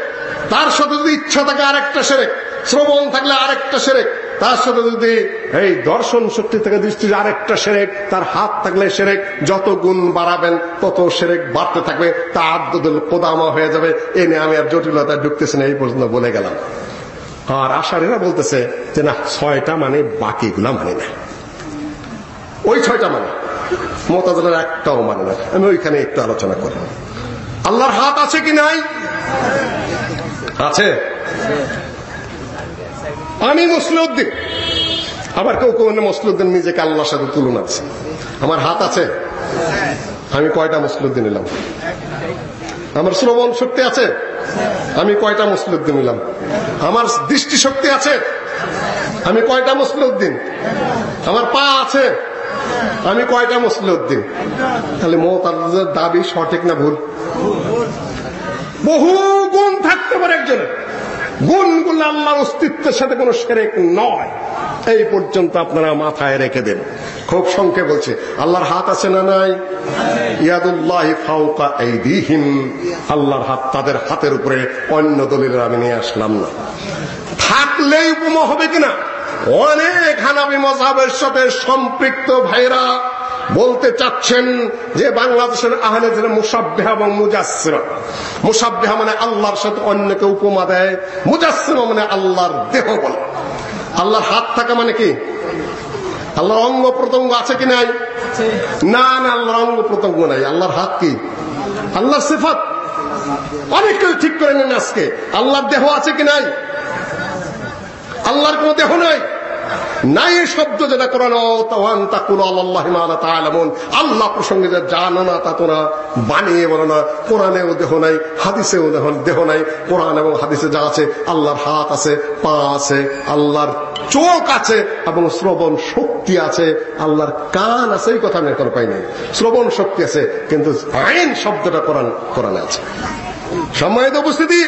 তার সাথে যদি ইচ্ছা থাকে, আরেকটা সেরেক। শ্রবণ থাকলে আরেকটা সেরেক। তার সাথে যদি এই দর্শন শক্তি থেকে দৃষ্টি আরেকটা সেরেক, তার হাত থাকলে সেরেক। যত গুণ বাড়াবেন, তত সেরেক বাড়তে থাকবে, তা আদ্যদুল কোদামা হয়ে যাবে। এ নিয়ে আমি আর জটিলতায় ঢুকতেছি না, এই পর্যন্ত বলে গেলাম। আর আশারেরা বলতেছে যে, না, ছয়টা মানে বাকিগুলা মানে না। ওই ছয়টা মানে। মোতাজের একটাও মানে না। আমি ওইখানে একটু আলোচনা করি। আল্লাহর হাত আছে কি নাই? আছে। আমি মুসলিউদ্দিন আবার কেউ কেউ মুসলিউদ্দিন নিজেকে আল্লাহর সাথে তুলনা আছে আমার হাত আছে। আমি কয়টা মুসলিউদ্দিন নিলাম? আমার শ্রবণ শক্তি আছে। আমি কয়টা মুসলিউদ্দিন নিলাম? আমার দৃষ্টি শক্তি আছে। আমি কয়টা মুসলিউদ্দিন আমার পা আছে। আমি কয়টা মুসলিউদ্দিন তাহলে মোতাদের দাবি সঠিক না ভুল? বহু গুণ থাকতে পারে একজনের। গুণগুলো আল্লাহর অস্তিত্বের সাথে কোনো সেরেক নয়। এই পর্যন্ত আপনারা মাথায় রেখে দেন। খুব সংক্ষেপ বলছে, আল্লাহর হাত আছে না নাই? ইয়াদুল্লাহ ফাউকা এইদিহিম আল্লাহর হাত তাদের হাতের উপরে অন্য দলিলের আমি নিয়ে আসলাম না। থাকলেই উপমা হবে কিনা? অনেক হানাবি মজাবের সাথে সম্পৃক্ত ভাইরা বলতে চাচ্ছেন যে বাংলাদেশের আহলেদের মুসাব্বেহা এবং মুজাসসিমা মুসাব্বেহা মানে আল্লাহর সাথে অন্যকে উপমা দেয়, মুজাসসিমা মানে আল্লাহর দেহ বলে। আল্লাহর হাত থাকা মানে কি? আল্লাহর অঙ্গ প্রত্যঙ্গ আছে কি নাই? না না, আল্লাহর অঙ্গ প্রত্যঙ্গ নাই। আল্লাহর হাত কি? আল্লাহর সিফাত। অনেক কেউ ঠিক করে নেন আজকে। আল্লাহর দেহ আছে কি নাই? আল্লাহর কোন দেহ নাই? নাই শব্দ যেটা কোরআন তাওয়ান তাকুল আল্লাহ মালা আল্লাহ প্রসঙ্গে যা জানো না, তা তোরা বানিয়ে বলো না। কোরআনেও দেহ নাই, হাদিসেও দেহ নাই। কোরআন এবং হাদিসে যা আছে, আল্লাহর হাত আছে, পা আছে, আল্লাহর চোখ আছে এবং শ্রবণ শক্তি আছে। আল্লাহর কান আছে, এই কথা আমি এখনও পাই নাই শ্রবণ শক্তি আছে, কিন্তু আইন শব্দটা কোরআন, কোরআনে আছে। সম্মানিত উপস্থিতি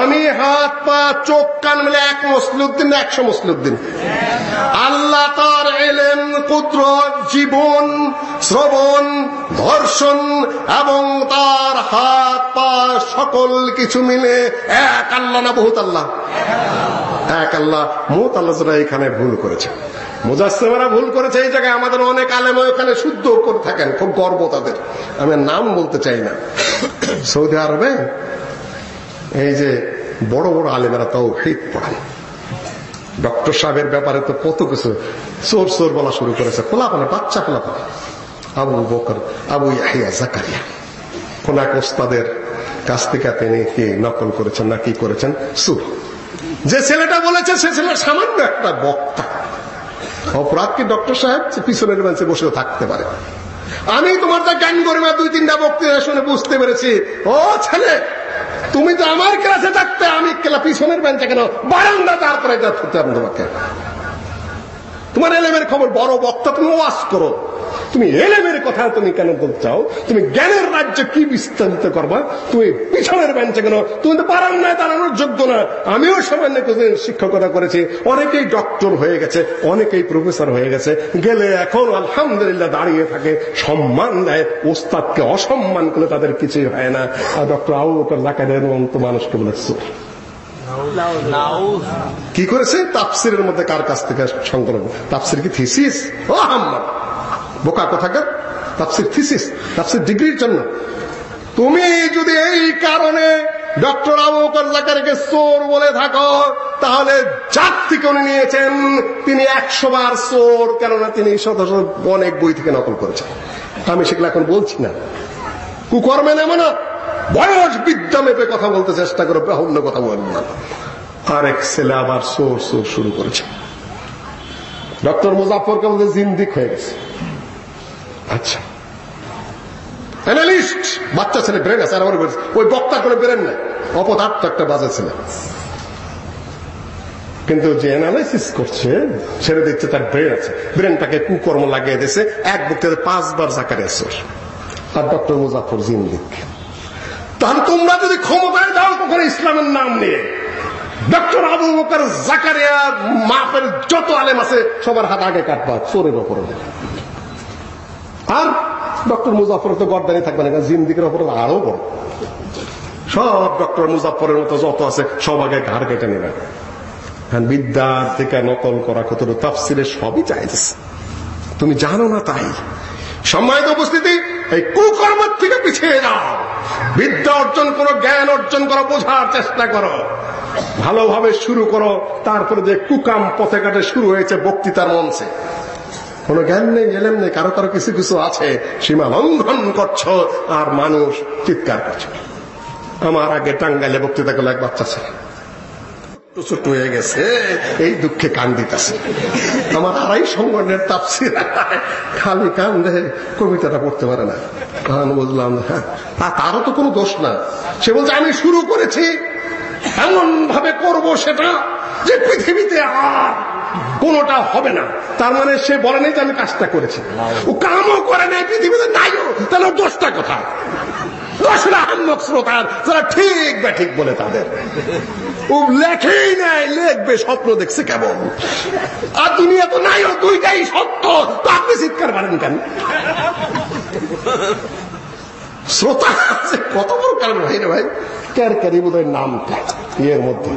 আমি হাত পা, চোখ, কান মিলে এক মসলুদ্দিন, একশো মসলুদ্দিন। আল্লাহ তার এলেন কুদরত, জীবন, শ্রবণ, ধর্ষণ এবং তার হাত পা সকল কিছু মিলে এক আল্লাহ না বহুত আল্লাহ। এক আল্লাহ মোত আল্লাহ যারা এখানে ভুল করেছে। মুজাসেমারা ভুল করেছে এই জায়গায়, আমাদের অনেক আলেম ওখানে শুদ্ধ করে থাকেন, খুব গর্ব তাদের। আমি নাম বলতে চাই না। সৌদি আরবে এই যে বড় বড় আলেমেরা তাও হিট পড়ান ডক্টর সাহেবের ব্যাপারে তো কত কিছু চোর চোর বলা শুরু করেছে। খোলাপানে বাচ্চা খোলাপানে আবু বকর, আবু ইয়াহিয়া জাকারিয়া। কোন এক ওস্তাদের কাছ থেকে তিনি কি নকল করেছেন না কি করেছেন? সুর। যে ছেলেটা বলেছে, সে ছেলে সামান্য একটা বক্তা। অপরাধ কি ডক্টর সাহেব? পিছনের বেঞ্চে বসে থাকতে পারে। আমি তোমার যা জ্ঞান গরিমা দুই তিনটা বক্তৃতা শুনে বুঝতে পেরেছি। ও ছেলে তুমি তো আমার ক্লাসে থাকতে, আমি পিছনের বেঞ্চে কেন? বারান্দা তারপরে তোমাকে। তোমার এলেমের খবর, বড় বক্তা, তুমি ওয়াজ করো। তুমি এলেমের কথা তুমি কেন বলতে চাও? তুমি জ্ঞানের রাজ্য কি বিস্তারিত করবা? তুমি পিছনের বেঞ্চে কেন? তুমি তো পারান না দাঁড়ানোর যোগ্য না। আমিও সামান্য কিছুদিন শিক্ষকতা করেছি। অনেকেই ডক্টর হয়ে গেছে, অনেকেই প্রফেসর হয়ে গেছে। গেলে এখন আলহামদুলিল্লাহ দাঁড়িয়ে থাকে। সম্মান দেয়। ওস্তাদকে অসম্মান করলে তাদের কিছুই হয় না। আর ডক্টর বকর জাকারিয়ার মতো মানুষকে বলে চোর কি করেছে? তাপসিরের মধ্যে কার কাছ থেকে সংকলন? তাপসির কি থিসিস ও আহম্মদ। বোকা কোথাকার? তাপসির থিসিস তাপসির ডিগ্রির জন্য। তুমি যদি এই কারণে ডক্টর আবু জাকারিকে চোর বলে থাকো, তাহলে যার থেকে উনি নিয়েছেন, তিনি একশো বার চোর, কেননা তিনি শত শত অনেক বই থেকে নকল করেছেন। আমি সেগুলো এখন বলছি না। কুকর্মে নেমো না। বয়স বিদ্যা মেপে কথা বলতে চেষ্টা করো অন্য কথা বলবেন না। আরেক ছেলে আবার সোর সোর শুরু করেছে। ডক্টর মুজাফরকে আমাদের জিন্দিক হয়ে গেছে। আচ্ছা। অ্যানালিস্ট বাচ্চা ছেলে ব্রেন আছে, আর আমার ওই অপদার্থ একটা ছেলে। কিন্তু যে অ্যানালাইসিস করছে তার ব্রেন আছে। ব্রেনটাকে কুকর্ম লাগিয়ে দিয়েছে, এক পাঁচবার জাকারিয়া সোর আর ডক্টর মুজাফর তাহলে তোমরা যদি ক্ষমতায় তখন ইসলামের নাম নিয়ে। ডক্টর আবু বকর জাকারিয়া মাপের যত আলেম আছে, সবার হাত আগে কাটবা, চোরের ওপরে। আর ডক্টর মুজাফর তো গর্দানি থাকবে না জিন্দিকের ওপরে আরও বড়। সব ডক্টর মুজাফরের মতো যত আছে, সব আগে ঘাড় কেটে নেবে। বিদ্যার থেকে নকল করা কত তাফসিরে সবই চাইছে তুমি জানো না তাই? সম্মানিত উপস্থিতি, এই কুকর্মের থেকে পিছিয়ে যাও। বিদ্যা অর্জন করো, জ্ঞান অর্জন করো, বোঝার চেষ্টা করো। ভালোভাবে শুরু করো, তারপরে যে কুকাম পথে ঘাটে শুরু হয়েছে বক্তৃতার মঞ্চে। কোন জ্ঞান নেই, এলেম নেই, কারও কারও কিছু কিছু আছে, সীমা লঙ্ঘন করছ, আর মানুষ চিৎকার করছে। আমার আগে টাঙ্গাইলে বক্তৃতা করল এক বাচ্চা ছেলে। ছোট হয়ে গেছে, এই দুঃখে কান দিতেছে। আমার আড়াই সংগঠনের তাপসির খালি কান্দে, কবিতাটা পড়তে পারে না। কারণ বুঝলাম হ্যাঁ তারও তো কোনো দোষ না। সে বলছে, আমি শুরু করেছি এমন ভাবে করব সেটা যে পৃথিবীতে আর কোনটা হবে না। তার মানে সে বলে নেই যে আমি কাজটা করেছি। ও কামও করে নাই, পৃথিবীতে নাইও। তাহলে দোষটা যারা ঠিক বা ঠিক বলে তাদের। ও লেখেই নাই, লেখবে, স্বপ্ন দেখছে কেমন? আর দুনিয়া তো নাই দুইটাই সত্য। তো আপনি চিৎকার পারেন কেন? শ্রোতা কত বড় কারণ ভাই রে ভাই। ক্যারকারি বোধ হয় নামটা, ইয়ের মধ্যে।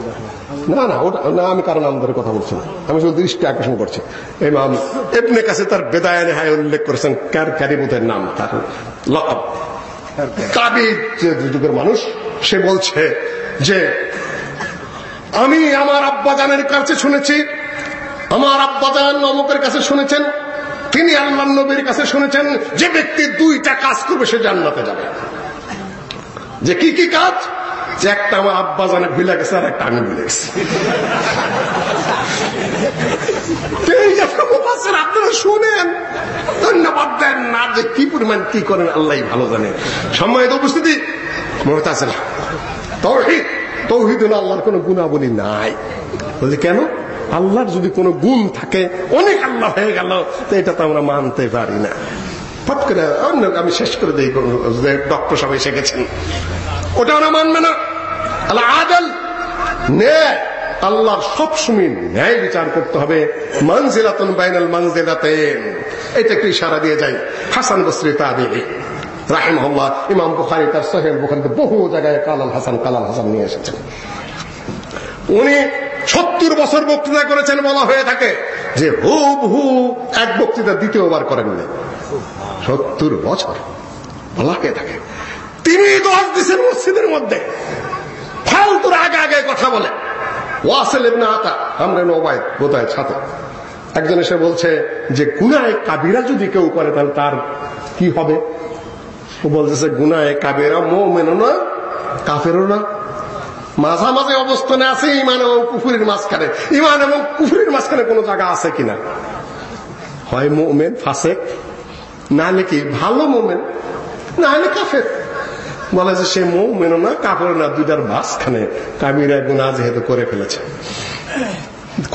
না না, ওটা না, আমি কারও নাম ধরে কথা বলছি না। আমি শুধু দৃষ্টি আকর্ষণ করছি। ইমাম এমনি কাছে তার বেদায়নে হায় উল্লেখ করেছেন ক্যারকারি বোধের নাম? তার লকব। কাবি যুগের মানুষ, সে বলছে যে, আমি আমার আব্বাজানের কাছে শুনেছি, আমার আব্বাজান অমুকের কাছে শুনেছেন, তিনি আল্লাহ নবীর কাছে শুনেছেন, যে ব্যক্তি দুইটা কাজ করবে, সে জান্নাতে যাবে। যে কি কি কাজ? যে একটা আমার আব্বা জানে ভুলে গেছে, আর একটা আমি ভুলে গেছি। আপনারা শুনেন। ধন্যবাদ দেন না যে কি পরিমাণ কি করেন, আল্লাহ ভালো জানে। সম্মানিত উপস্থিতি মনে আছে না তৌহিদ তৌহিদ হলো আল্লাহর কোন গুণাবলী নাই। বলছি, কেন? আল্লাহর যদি কোনো গুণ থাকে, অনেক আল্লাহ হয়ে গেল, তো এটা তো আমরা মানতে পারি না। ফট করে আমি শেষ করে দিই ডক্টর সবাই গেছেন। ওটা ওরা মানবে না। আদল। ন্যায়, আল্লাহর সবসময় ন্যায় বিচার করতে হবে। মানজিলাতুন বাইনাল মানজিলাতাইন। এটা একটু ইশারা দিয়ে হাসান তাবিঈ রাহিমাহুল্লাহ, ইমাম বুখারী তার সহিহ বুখারীতে বহু জায়গায় কালাল হাসান কালাল হাসান নিয়ে এসেছেন। উনি সত্তর বছর বক্তৃতা করেছেন বলা হয়ে থাকে যে হু এক বক্তৃতা দ্বিতীয়বার করেননি। সত্তর বছর বলা হয়ে থাকে। তিনি দশ দিচ্ছেন মসজিদের মধ্যে। ফালতুর আগে আগে কথা বলে। ওয়াসেল ইবনে আতা, আমরা নবায় বোধহয় ছাত্র একজন এসে বলছে যে, গুনায় কাবিরা যদি কেউ করে, তাহলে তার কি হবে? ও বলতেছে, গুনায় কাবিরা মোমেনও না, কাফেরও না। মাঝামাঝি অবস্থানে আছে ইমান এবং কুফুরির মাঝখানে। ইমান এবং কুফুরির মাঝখানে কোনো জায়গা আছে কিনা? হয় মোমেন, ফাসেক, না হলে কি ভালো মোমেন, না হলে কাফের। বলে যে সে মোমেনও না কাপড় না, দুইটার মাঝখানে কাবিরা গুণা যেহেতু করে ফেলেছে।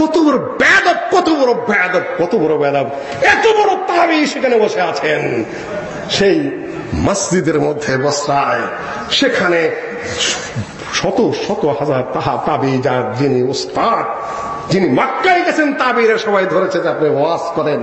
কত বড় বেদব কত বড় বেদব কত বড় বেদব এত বড় তাবি সেখানে বসে আছেন। সেই মসজিদের মধ্যে বসরায় সেখানে শত শত হাজার তাহা তাবি যার যিনি উস্তাদ যিনি মাক্কায় গেছেন, তাবিরা সবাই ধরেছে যে আপনি ওয়াজ করেন।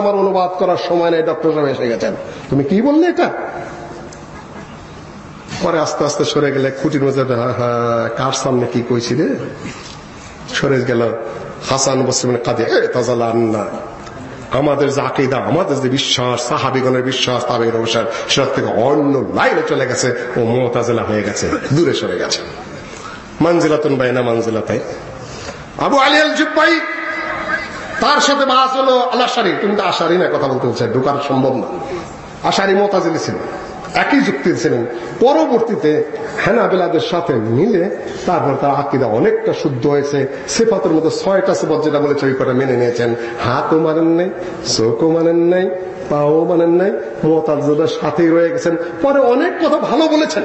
আমার অনুবাদ করার সময় নেই, ডক্টর সাহেব এসে গেছেন। তুমি কি বললে এটা? পরে আস্তে আস্তে সরে গেলে খুঁটির মধ্যে কার সামনে কি কইছি রে? সরে গেল হাসান বসিম কাঁদে তাজাল আমাদের যে আকিদা, আমাদের যে বিশ্বাস, সাহাবিগণের বিশ্বাস তাবিগণের বিশ্বাস সেটা থেকে অন্য লাইনে চলে গেছে ও মোতাজেলা হয়ে গেছে, দূরে সরে গেছে। মানজিলাতুন বাইনা মানজিলাতাই। আবু আলী আল জুব্বাই তার সাথে বাস হলো আলাশারি তুমি তো আশারি না কথা বলতে হচ্ছে ঢুকার সম্ভব না। আশারি মোতাজিলি ছিল একই যুক্তি ছিলেন। পরবর্তীতে হেনাবেলাদের সাথে মিলে তারপর তার আকিদা অনেকটা শুদ্ধ হয়েছে। সেফাতের মধ্যে ছয়টা সেফত যেটা বলেছে, ওই কটা মেনে নিয়েছেন। হাতও মানেন নাই, চোখও মানেন নাই পাও মানেন নাই মোতাজদের সাথেই রয়ে গেছেন। পরে অনেক কথা ভালো বলেছেন।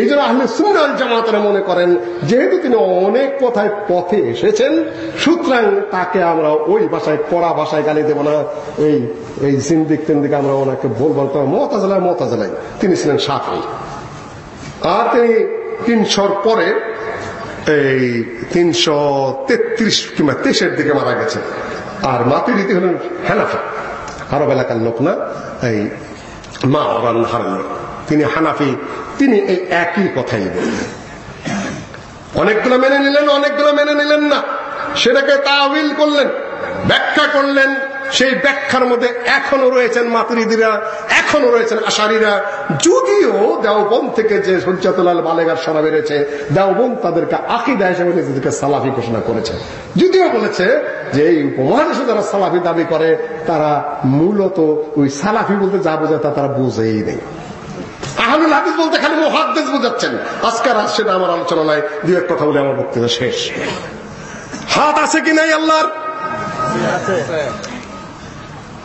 এই জন্য আহলে সুন্নাল জামাতেরা মনে করেন, যেহেতু তিনি অনেক কথায় পথে এসেছেন, সুতরাং তাকে আমরা ওই ভাষায়, পড়া ভাষায় গালি দেব না। এই এই সিন্দিক তিন্দিক আমরা ওনাকে বলব তো মতাজলায় মতাজলাই তিনি ছিলেন সাফি। আর তিনি তিনশোর পরে এই তিনশো তেত্রিশ কিংবা তেইশের দিকে মারা গেছে আর মাতির রীতি হলেন হেনাফা। আরব এলাকার লোক না, এই মা ওরান হারান তিনি হানাফি, তিনি এই একই কথাই বললেন। অনেকগুলো মেনে নিলেন, অনেকগুলো মেনে নিলেন না। সেটাকে তাবিল করলেন, ব্যাখ্যা করলেন। সেই ব্যাখ্যার মধ্যে এখনও রয়েছেন মাতৃদিরা এখনও রয়েছেন আশারিরা। যদিও দেওবন থেকে যে সজ্জাতুলাল বালেগার সারা বেড়েছে দেওবন তাদেরকে আকিদা হিসেবে নিজেদেরকে সালাফি ঘোষণা করেছে। যদিও বলেছে যে এই উপমহাদেশে যারা সালাফি দাবি করে, তারা মূলত ওই সালাফি বলতে যা বোঝায় তা তারা বুঝেই নেই। আহলুল হাদিস বলতে খালি মুহাদ্দিস বোঝাচ্ছেন। আজকের আর সেটা আমার আলোচনা নাই দু এক কথা বলে আমার বক্তৃতা শেষ। হাত আছে কি নাই আল্লাহর?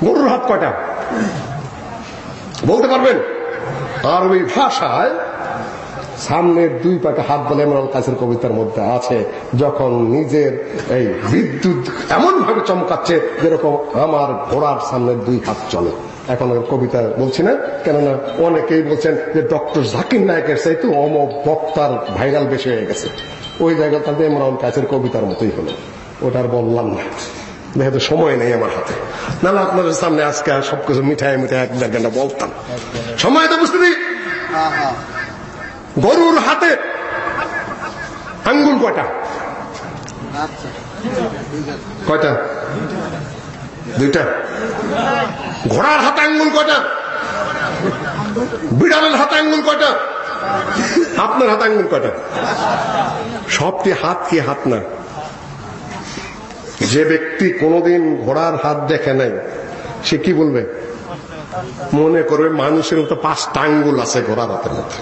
গরুর হাত কয়টা? বলতে পারবেন? আরবি ভাষায় সামনের দুই পাকে হাত বলে এমরাল কাছের কবিতার মধ্যে আছে, যখন নিজের এই বিদ্যুৎ এমন ভাবে চমকাচ্ছে যেরকম আমার ঘোড়ার সামনের দুই হাত চলে। এখন কবিতা বলছি না, কেননা অনেকেই বলছেন যে ডক্টর জাকির নায়কের সেই তো অম বক্তার ভাইরাল বেশি হয়ে গেছে। ওই জায়গাটাতে ইমরান কাছের কবিতার মতোই হলো। ওটার বললাম না। যেহেতু সময় নেই আমার হাতে। নাহলে আপনাদের সামনে আজকে সবকিছু মিঠাই মিঠাই এক জায়গাটা বলতাম। সময় তো বুঝতে গরুর হাতে আঙ্গুল কয়টা? কয়টা? দুইটা। ঘোড়ার হাতে আঙ্গুল কয়টা? বিড়ালের হাতে আঙ্গুল কয়টা? আপনার হাতে আঙ্গুল কয়টা? সবটি হাত কি হাত না? যে ব্যক্তি কোনোদিন ঘোড়ার হাত দেখে নাই, সে কি বলবে? মনে করবে মানুষের মতো পাঁচটা আঙ্গুল আছে ঘোড়ার হাতের মধ্যে।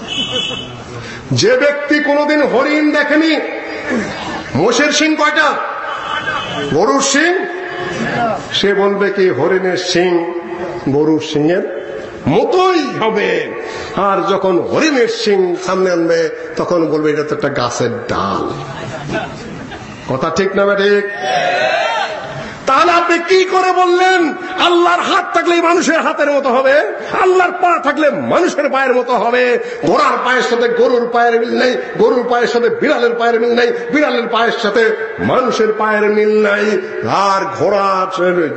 যে ব্যক্তি কোনোদিন হরিণ দেখেনি, মোষের সিং কয়টা? গরুর সিং সে বলবে কি, হরিণের সিং গরুর সিংয়ের মতোই হবে। আর যখন হরিণের সিং সামনে আনবে, তখন বলবে, এটা তো একটা গাছের ডাল। কথা ঠিক না তাহলে আপনি কি করে বললেন? আল্লাহর হাত থাকলে মানুষের হাতের মতো হবে। আল্লাহর পা থাকলে মানুষের পায়ের মতো হবে। ঘোড়ার পায়ের সাথে গরুর পায়ের মিল নেই, গরুর পায়ের সাথে বিড়ালের পায়ের মিল নেই, বিড়ালের পায়ের সাথে মানুষের পায়ের মিল নাই। আর ঘোড়া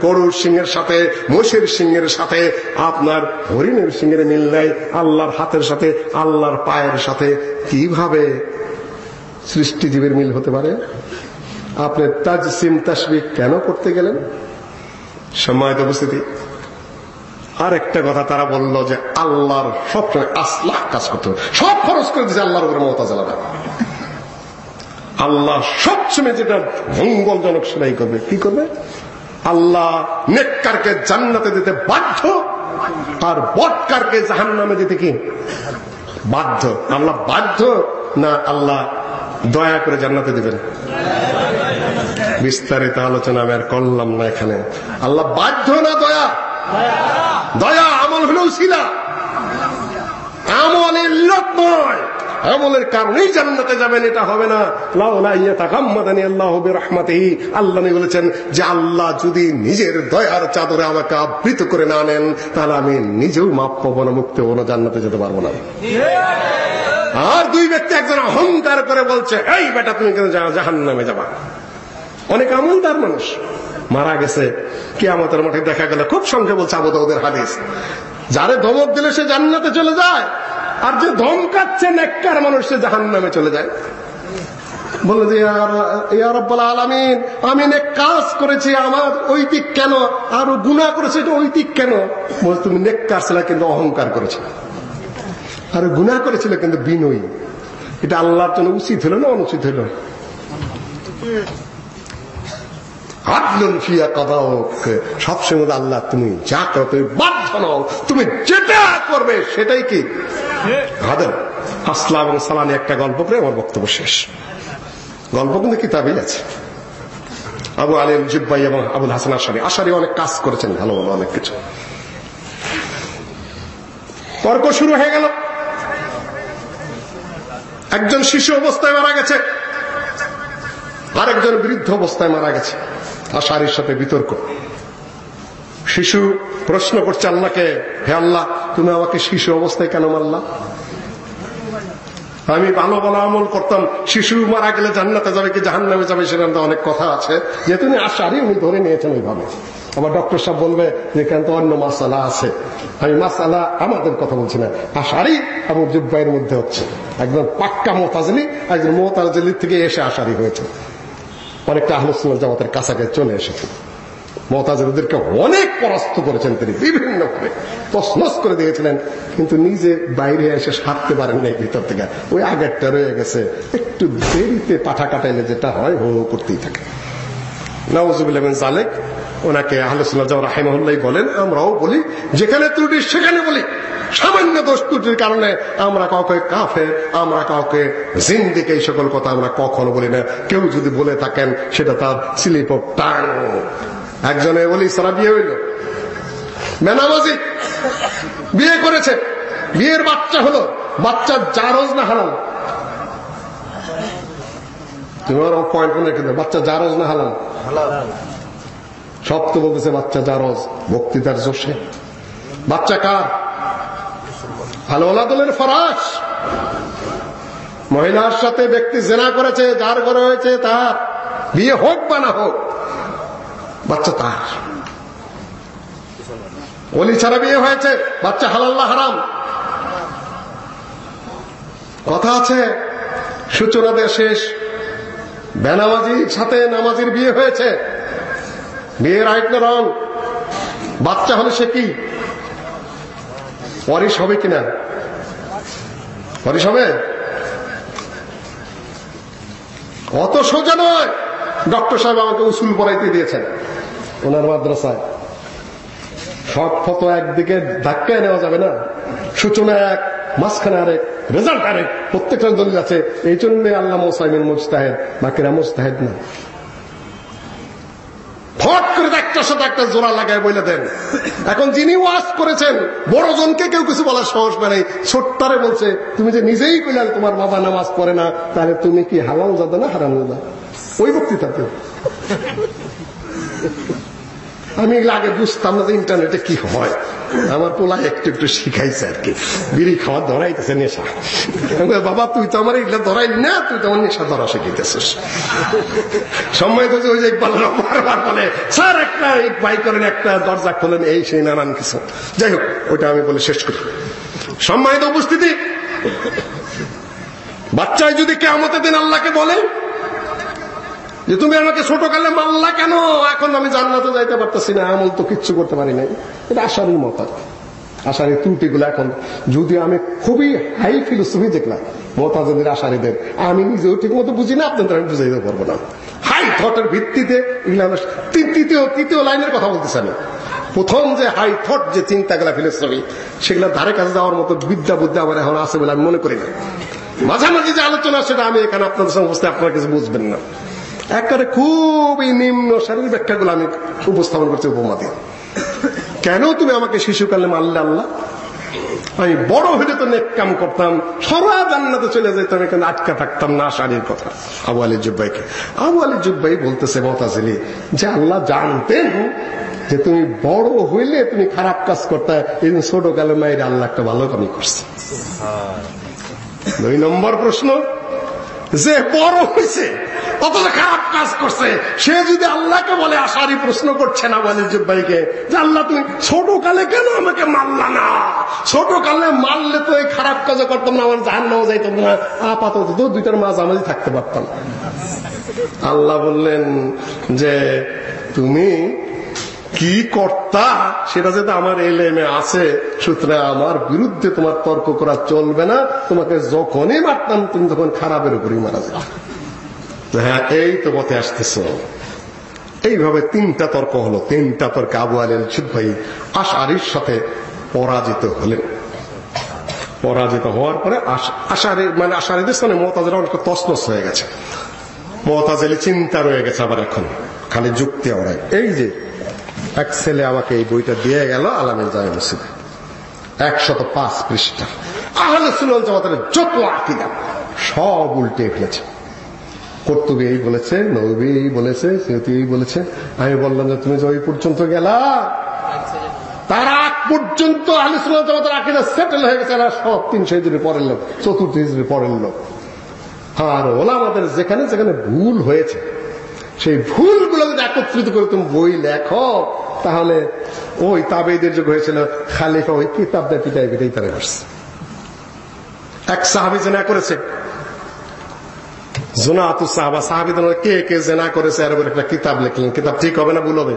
গরুর সিংহের সাথে মোষের সিংহের সাথে, আপনার হরিণের সিংহের মিল নাই। আল্লাহর হাতের সাথে, আল্লাহর পায়ের সাথে কীভাবে সৃষ্টিজীবের মিল হতে পারে? আপনি তাজসিম তাসবিক কেন করতে গেলেন? সম্মানিত উপস্থিতি। আর একটা কথা তারা বলল যে আল্লাহর সবসময় আসলাহ কাজ করতে সব খরচ করে দিচ্ছে আল্লাহর উপরে মমতাজালারা আল্লাহ সবসময় যেটা মঙ্গলজনক সেটাই করবে। কি করবে? আল্লাহ নেককারকে জান্নাতে দিতে বাধ্য, আর বটকারকে জাহান নামে দিতে কি? বাধ্য। আল্লাহ বাধ্য না আল্লাহ দয়া করে জান্নাতে দিবেন? বিস্তারিত আলোচনা আমি আর করলাম না এখানে। আল্লাহ বাধ্য না দয়া? দয়া আমল হলেও শিলা আমলের লোক নয়। আমলের কারণেই জান্নাতে যাবেন, এটা হবে না। ইয়াতাগাম্মাদানি আল্লাহু বলেছেন যে আল্লাহ যদি নিজের দয়ার চাদরে আমাকে আবৃত করে না নেন, তাহলে আমি নিজেও মাপ পাবো না, মুক্তি হব না, জান্নাতে যেতে পারব না। আর দুই ব্যক্তি একজন অহংকার করে বলছে, এই বেটা, তুমি কেন জাহান নামে যাবা? অনেক আমলদার মানুষ। মারা গেছে। কি আমাদের মাঠে দেখা গেল, খুব সঙ্গে বলছে আবুদাউদের হাদিস। যারে ধমক দিলে সে জান্নাতে চলে যায়, আর যে ধমকাচ্ছে নেককার মানুষ, সে জাহান নামে চলে যায়। বলল যে ইয়ারব্বাল আলামিন, আমি নেক কাজ করেছি, আমার ঐতিক কেন? আরও গুণা করেছে, এটা ঐতিক কেন? বল তুমি নেককার ছিল কিন্তু অহংকার করেছিল। আর গুণা করেছিল কিন্তু বিনয়ী। এটা আল্লাহর জন্য উচিত হলো না অনুচিত হলো? আদলুন ফিয়া সবসময় আল্লাহ, তুমি যা করো, তুমি বাধ্য নও, তুমি যেটা করবে সেটাই কি? এবং একটা গল্প করে আমার বক্তব্য শেষ। গল্প কিন্তু আছে। আবু জিব্বাই এবং আবুল হাসান আশারি অনেক কাজ করেছেন, ভালো ভালো অনেক কিছু। তর্ক শুরু হয়ে গেল। একজন শিশু অবস্থায় মারা গেছে। আরেকজন বৃদ্ধ অবস্থায় মারা গেছে। আশারির সাথে বিতর্ক। শিশু প্রশ্ন করছে আল্লাহকে, হে আল্লাহ, তুমি আমাকে শিশু অবস্থায় কেন মারলা? আমি ভালো ভালো আমল করতাম, শিশু মারা গেলে জান্নাতে যাবে কি জাহান নামে যাবে সেখানে তো অনেক কথা আছে। যেহেতু উনি আশারি, উনি ধরে নিয়েছেন ওইভাবে। আমার ডক্টর সাহেব বলবে যে, এখানে তো অন্য মাসালা আছে। আমি, মাসালা আমাদের কথা বলছি না, আশারি এবং জুব্বাইয়ের মধ্যে হচ্ছে। একদম পাক্কা মোতাজলি, একজন মোতাজলির থেকে এসে আশারি হয়েছে। অনেকটা আহলুসুল জামাতের কাছাকাছি চলে এসেছে। মতাজেরদেরকে অনেক পরাস্ত করেছেন তিনি, বিভিন্ন করে। তসনস করে দিয়েছিলেন, কিন্তু নিজে বাইরে এসে সারতে পারেন নাই ভিতর থেকে। ওই আগেরটা রয়ে গেছে। একটু দেরিতে পাঠা কাটাইলে যেটা হয় হো করতেই থাকে। নওয়াজ জালেক ওনাকে আহলুসুল্লাহ জামা রাহিমহুল্লাহ বলেন, আমরাও বলি, যেখানে ত্রুটি সেখানে বলি। সামান্য দোষ ত্রুটির কারণে আমরা কাউকে কাফে আমরা কাউকে জিন্দিকে এই সকল কথা আমরা কখনো বলি না। কেউ যদি বলে থাকেন, সেটা তার স্লিপ অফ টাং। একজনে বলি সারা বিয়ে হইল? বেনামাজি। বিয়ে করেছে। বিয়ের বাচ্চা হলো। বাচ্চার জারজ না হারাল তোমার পয়েন্ট মনে রেখে বাচ্চা জারজ না হালাল। সব তো বলতেছে বাচ্চা জারজ বক্তৃতার জোশে। বাচ্চা কার? ভালো দলের ফরাস। মহিলার সাথে ব্যক্তি জেনা করেছে, যার ঘরে হয়েছে তার। বিয়ে হোক বা না হোক, বাচ্চা তার। অলি ছাড়া বিয়ে হয়েছে, বাচ্চা হালাল্লা হারাম। কথা আছে, সূচনা দেয় শেষ। বেনামাজির সাথে নামাজির বিয়ে হয়েছে। বিয়ের আরেকটা রং বাচ্চা হলে সে কি? পরিস হবে কিনা? পরিস হবে? অত সোজা নয়। ডক্টর সাহেব আমাকে উসুল পড়াইতে দিয়েছেন ওনার মাদ্রাসায়। সব ফটো একদিকে ধাক্কায় নেওয়া যাবে না। সূচনা এক, মাঝখানে আরেক রেজাল্ট আরেক। প্রত্যেকটা দলিল আছে। এই জন্য আল্লাহ মোসাইমিন মুস্তাহেদ বাকিরা মুস্তাহেদ না। ফট করে একটার সাথে একটা জোড়া লাগায় বলে দেন। এখন যিনি ওয়াজ করেছেন বড় জনকে কেউ কিছু বলার সাহস নেই। ছোট্টারে বলছে, তুমি যে নিজেই কইলাম তোমার বাবা নামাজ পড়ে না, তাহলে তুমি কি হালাল জাদা না হারাম জাদা? ওই বক্তৃতাতে আমি এগুলো আগে বুঝতাম না ইন্টারনেটে কি হয়। আমার পোলা একটু একটু শিখাইছে আর কি। বিড়ি খাওয়া ধরাইতেছে নেশা। বাবা, তুই তো আমার এগুলো ধরাই না, তুই তো আমার নেশা ধরা শিখাইতেছিস। সময় তো ওই যে ইকবাল বারবার বলে, স্যার, একটা বাই করেন, একটা দরজা খোলেন, এই সেই নানান কিছু। যাই হোক, ওইটা আমি বলে শেষ করি। সম্মানিত উপস্থিতি, বাচ্চায় যদি কেমতের দিন আল্লাহকে বলে যে তুমি আমাকে ছোট কালে মারলা কেন? এখন আমি জান্নাতে যাইতে পারতেছি না, আমল তো কিচ্ছু করতে পারি নাই। এটা আশারির মত আশারি ত্রুটিগুলো এখন যদি আমি খুবই হাই ফিলোসফি দেখলাম মতাজেদের আশারিদের, আমি নিজেও ঠিক মতো বুঝি না, আপনাদের আমি বুঝাইতে পারব না। হাই থটের ভিত্তিতে এগুলো আমরা তৃতীয় তৃতীয় লাইনের কথা বলতেছি আমি। প্রথম যে হাই থট যে চিন্তাগুলা ফিলোসফি সেগুলো ধারে কাছে যাওয়ার মতো বিদ্যা বুদ্ধি আমার এখন আছে বলে আমি মনে করি না। মাঝামাঝি যে আলোচনা, সেটা আমি এখানে আপনাদের সঙ্গে বসতে আপনার কাছে বুঝবেন না। একেবারে খুবই নিম্ন শারীরিক ব্যাখ্যাগুলো আমি উপস্থাপন করছি উপমা দিয়ে। কেন তুমি আমাকে শিশুকালে মারলে আল্লাহ? আমি বড় হলে তো নেক কাম করতাম সরা জান্নাতে চলে যেতাম এখানে আটকা থাকতাম না শাড়ির কথা। আবু আলী জুব্বাইকে। আবু আলী জুব্বাই বলতেছে মতাজিলি যে আল্লাহ জানতেন যে তুমি বড় হইলে তুমি খারাপ কাজ করতে এই জন্য ছোট কালে মায়ের আল্লাহ একটা ভালো কামই করছে। দুই নম্বর প্রশ্ন যে বড় হয়েছে অথচ খারাপ কাজ করছে, সে যদি আল্লাহকে বলে আশারি প্রশ্ন করছে না বলে ভাইকে, যে আল্লাহ তুমি ছোট কালে কেন আমাকে মারলা না? ছোট কালে মারলে তো এই খারাপ কাজও করতাম না, আমার জাহান নাও যাইতাম না আপাতত তো দুইটার মাঝামাঝি থাকতে পারতাম। আল্লাহ বললেন যে, তুমি কি কর্তা? সেটা যেটা আমার এলেমে আছে, সুতরাং আমার বিরুদ্ধে তোমার তর্ক করা চলবে না। তোমাকে যখনই মারতাম, তুমি তখন খারাপের উপরই মারা যাবে। হ্যাঁ এই তো পথে আসতেছ। এইভাবে তিনটা তর্ক হলো। তিনটা তর্ক আবু আলী আলীল ভাই আশারির সাথে পরাজিত হলেন। পরাজিত হওয়ার পরে আশ- আশারি মানে আশারিদের স্থানে মতাজেরা অনেক তসনস হয়ে গেছে। মতাজেলি চিন্তা রয়ে গেছে আবার এখন, খালি যুক্তি ওরাই এই যে এক ছেলে আমাকে এই বইটা দিয়ে গেল আলামের জামে মসজিদে, একশত পাঁচ পৃষ্ঠা। আহলে সুলন জামাতের যত আকিদা সব উল্টে ফেলেছে। কর্তুবী এই বলেছে নবী এই বলেছে সেতু এই বলেছে। আমি বললাম যে, তুমি যে ওই পর্যন্ত গেলা? তার আগ পর্যন্ত জামাতের আকিদা সেটেল হয়ে গেছে, এরা সব তিনশো হিজড়ি পরের লোক, চতুর্থ হিজড়ি পরের লোক। আর ওলামাদের যেখানে যেখানে ভুল হয়েছে, সেই ভুলগুলো যদি একত্রিত করে তুমি বই লেখো, তাহলে ওই তাবেদের যুগ হয়েছিল, খালিফা ওই কিতাব দিয়ে পিটাই পিটাই তারা করছে এক সাহাবি জেনা করেছে সাহাবা কে কে জেনা করেছে একটা কিতাব লিখলেন। কিতাব ঠিক হবে না ভুল হবে?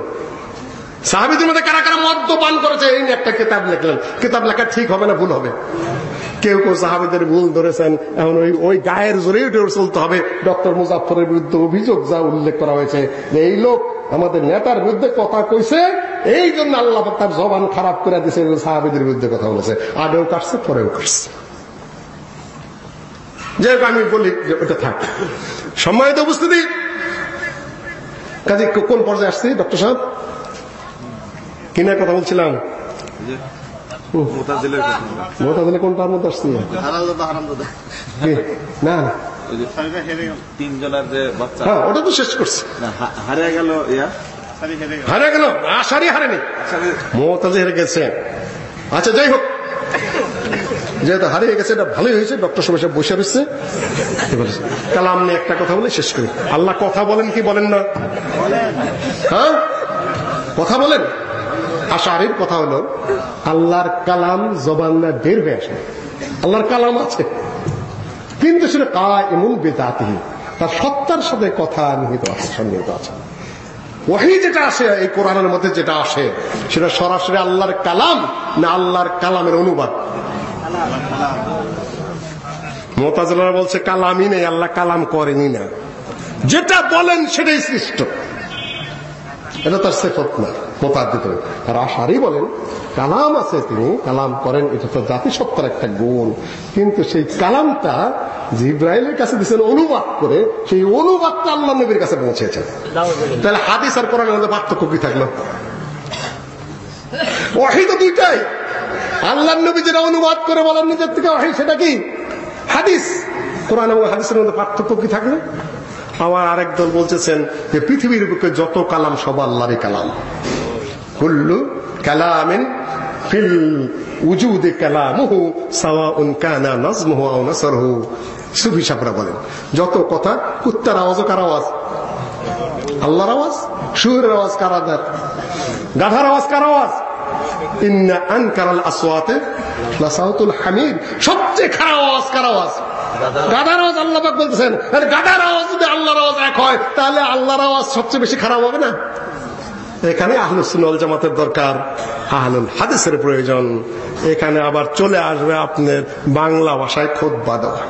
সাহাবিদের মধ্যে কারা কারা মদ্যপান করেছে, এই একটা কিতাব লিখলেন। কিতাব লেখা ঠিক হবে না ভুল হবে? কেউ কেউ সাহাবিদের ভুল ধরেছেন ওই ওই গায়ের চলতে হবে। ডক্টর মুজাফরের বিরুদ্ধে অভিযোগ যা উল্লেখ করা হয়েছে এই লোক আমাদের নেতার বিরুদ্ধে কথা কইছে, এই জন্য আল্লাহ তার জবান খারাপ করে দিয়েছে সাহাবিদের বিরুদ্ধে কথা বলেছে। আগেও কাটছে, পরেও কাটছে। যে আমি বলি যে ওটা থাক। সম্মানিত উপস্থিতি কাজে কোন পর্যায়ে আসছি ডক্টর সাহেব? কিনার কথা বলছিলাম? কোনটার মধ্যে আসছি? না না। তিনজনের যে বাচ্চা। হ্যাঁ ওটা তো শেষ করছে। না, হা- হারিয়ে গেল ইয়া? হারে গেল। আশারই হারেনি। আসলে হেরে গেছে। আচ্ছা যাই হোক যেহেতু হারিয়ে গেছে, এটা ভালোই হয়েছে, ডক্টর সবাই সব বসে রয়েছে। কালাম নিয়ে একটা কথা বলে, শেষ করি। আল্লাহ কথা বলেন কি বলেন না? হ্যাঁ? কথা বলেন। আশারির কথা হলো, আল্লাহর কালাম জবান না বের হয়ে আসে। আল্লাহর কালাম আছে। কিন্তু সেটা কা এমন বেদাতি তার সত্তার সাথে কথা নিহিত আছে, সন্নিহিত আছে। ওহি যেটা আসে, এই কোরআনের মধ্যে যেটা আসে, সেটা সরাসরি আল্লাহর কালাম না আল্লাহর কালামের অনুবাদ। মোতাজলারা বলছে, কালামই নেই, আল্লাহ কালাম করেনি না। যেটা বলেন সেটাই সৃষ্ট। এটা তার সেফত না মোতাদ্দিত আর আশারি বলেন, কালাম আছে তিনি, কালাম করেন, এটা তো জাতিসত্তার একটা গুণ। কিন্তু সেই কালামটা জিব্রাইলের কাছে দিয়েছেন অনুবাদ করে, সেই অনুবাদটা আল্লাহ নবীর কাছে পৌঁছেছেন। তাহলে হাদিস আর কোরআনের মধ্যে পার্থক্য কি থাকল? ওয়াহি দুইটাই। আল্লাহ নবী যেটা অনুবাদ করে বলেন নিজের থেকে সেটা কি? হাদিস। কোরআন এবং হাদিসের মধ্যে পার্থক্য কি থাকবে? আমার আরেক দল বলতেছেন যে পৃথিবীর বুকে যত কালাম, সব আল্লাহরই কালাম। কুল্লু কালামিন ফিল উজুদে কালামুহু, সাওয়াউন কানা নাজমুহু আও নাসরহু। সুফি সাহেবরা বলেন, যত কথা কুত্তার আওয়াজ ও কার আওয়াজ? আল্লাহর আওয়াজ? সুরের আওয়াজ, কার আওয়াজ? গাধার আওয়াজ, কার আওয়াজ? ইন্না আনকারাল আসওয়াতে লাসাউতুল সবচেয়ে খারাপ আওয়াজ আওয়াজ? গাধার আওয়াজ আল্লাহ পাক বলতেছেন। আর গাধার আওয়াজ যদি আল্লাহর আওয়াজ এক হয়, তাহলে আল্লাহর আওয়াজ সবচেয়ে বেশি খারাপ হবে না? এখানে আহলুস সুন্নাল জামাতের দরকার, আহলুল হাদিসের প্রয়োজন। এখানে আবার চলে আসবে আপনার বাংলা ভাষায় খোদবা দেওয়া।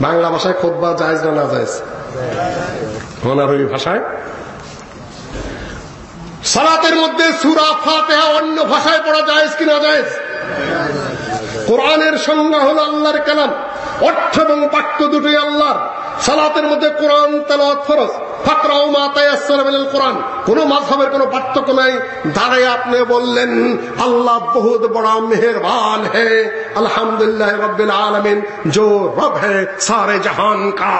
বাংলা ভাষায় খোদবা জায়েজ না না জায়েজ? অনারবি ভাষায় সালাতের মধ্যে সুরা ফাতেহা অন্য ভাষায় পড়া যায় কি না যায় কোরআনের সংজ্ঞা হল আল্লাহর কালাম। অর্থ এবং বাক্য দুটোই আল্লাহর। সালাতের মধ্যে কোরআন তেলাওয়াত ফরজ। ফাকরাও মা তায়াসসার মিনাল কোরআন। কোন মাযহাবের কোন পার্থক্য নাই। দাঁড়ায় আপনি বললেন, আল্লাহ বহুত বড় মেহেরবান হে। আলহামদুলিল্লাহ রাব্বিল আলামিন। জো রব হে সারে জাহান কা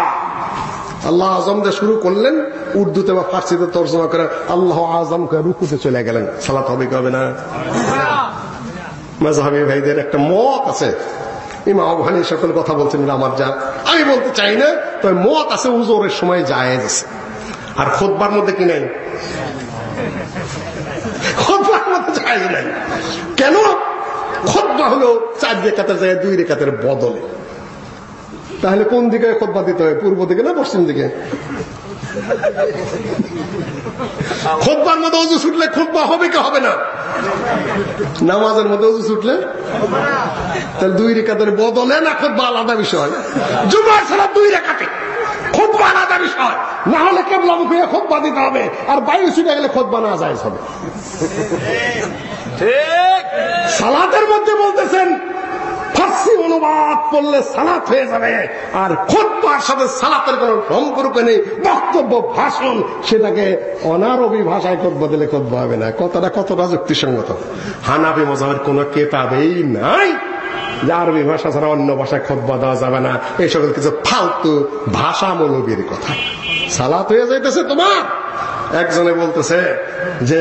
আল্লাহ আজম দিয়ে শুরু করলেন, উর্দুতে বা ফার্সিতে তর্জমা করে আল্লাহ আজমকে রুকুতে চলে গেলেন। সালাত হবে কি হবে না? মাঝহাবি ভাইদের একটা মত আছে। ইমা আবহানি সকল কথা বলছেন আমার যা আমি বলতে চাই না, তবে মত আছে উজোরের সময় জায়েজ আছে। আর খোদবার মধ্যে কি নাই? খোদবার মধ্যে নাই। কেন? খোদবা হলো চার রেখাতের জায়গায় দুই রেখাতের বদলে। তাহলে কোন দিকে খোদবা দিতে হবে পূর্ব দিকে না পশ্চিম দিকে? খোদবার মধ্যে উজু ছুটলে খোদবা হবে কি হবে না? নামাজের মধ্যে উজু ছুটলে? তাহলে দুই রেখাতের বদলে না খোদবা আলাদা বিষয়? জুমার ছাড়া দুই রেখাতে খোদবা আলাদা বিষয়। না হলে কেবলা মুখে খোদবা দিতে হবে। আর বাইরে ছুটে গেলে খোদবা না যায় হবে। সালাতের মধ্যে বলতেছেন ফার্সি অনুবাদ করলে সালাত হয়ে যাবে। আর খোদ্বার সাথে সালাতের কোন সম্পর্ক নেই। বক্তব্য, ভাষণ, সেটাকে অনারবি ভাষায় খোদ্া দিলে খোদ্া হবে না। কতটা কতটা যুক্তিসঙ্গত হানাবি মজাবের কোন কেতাবেই নাই। আরবি ভাষা ছাড়া অন্য ভাষায় খোদ্া দেওয়া যাবে না। এই সকল কিছু ফালতু ভাষা মৌলবীর কথা। সালাত হয়ে যাইতেছে তোমার। একজনে বলতেছে যে,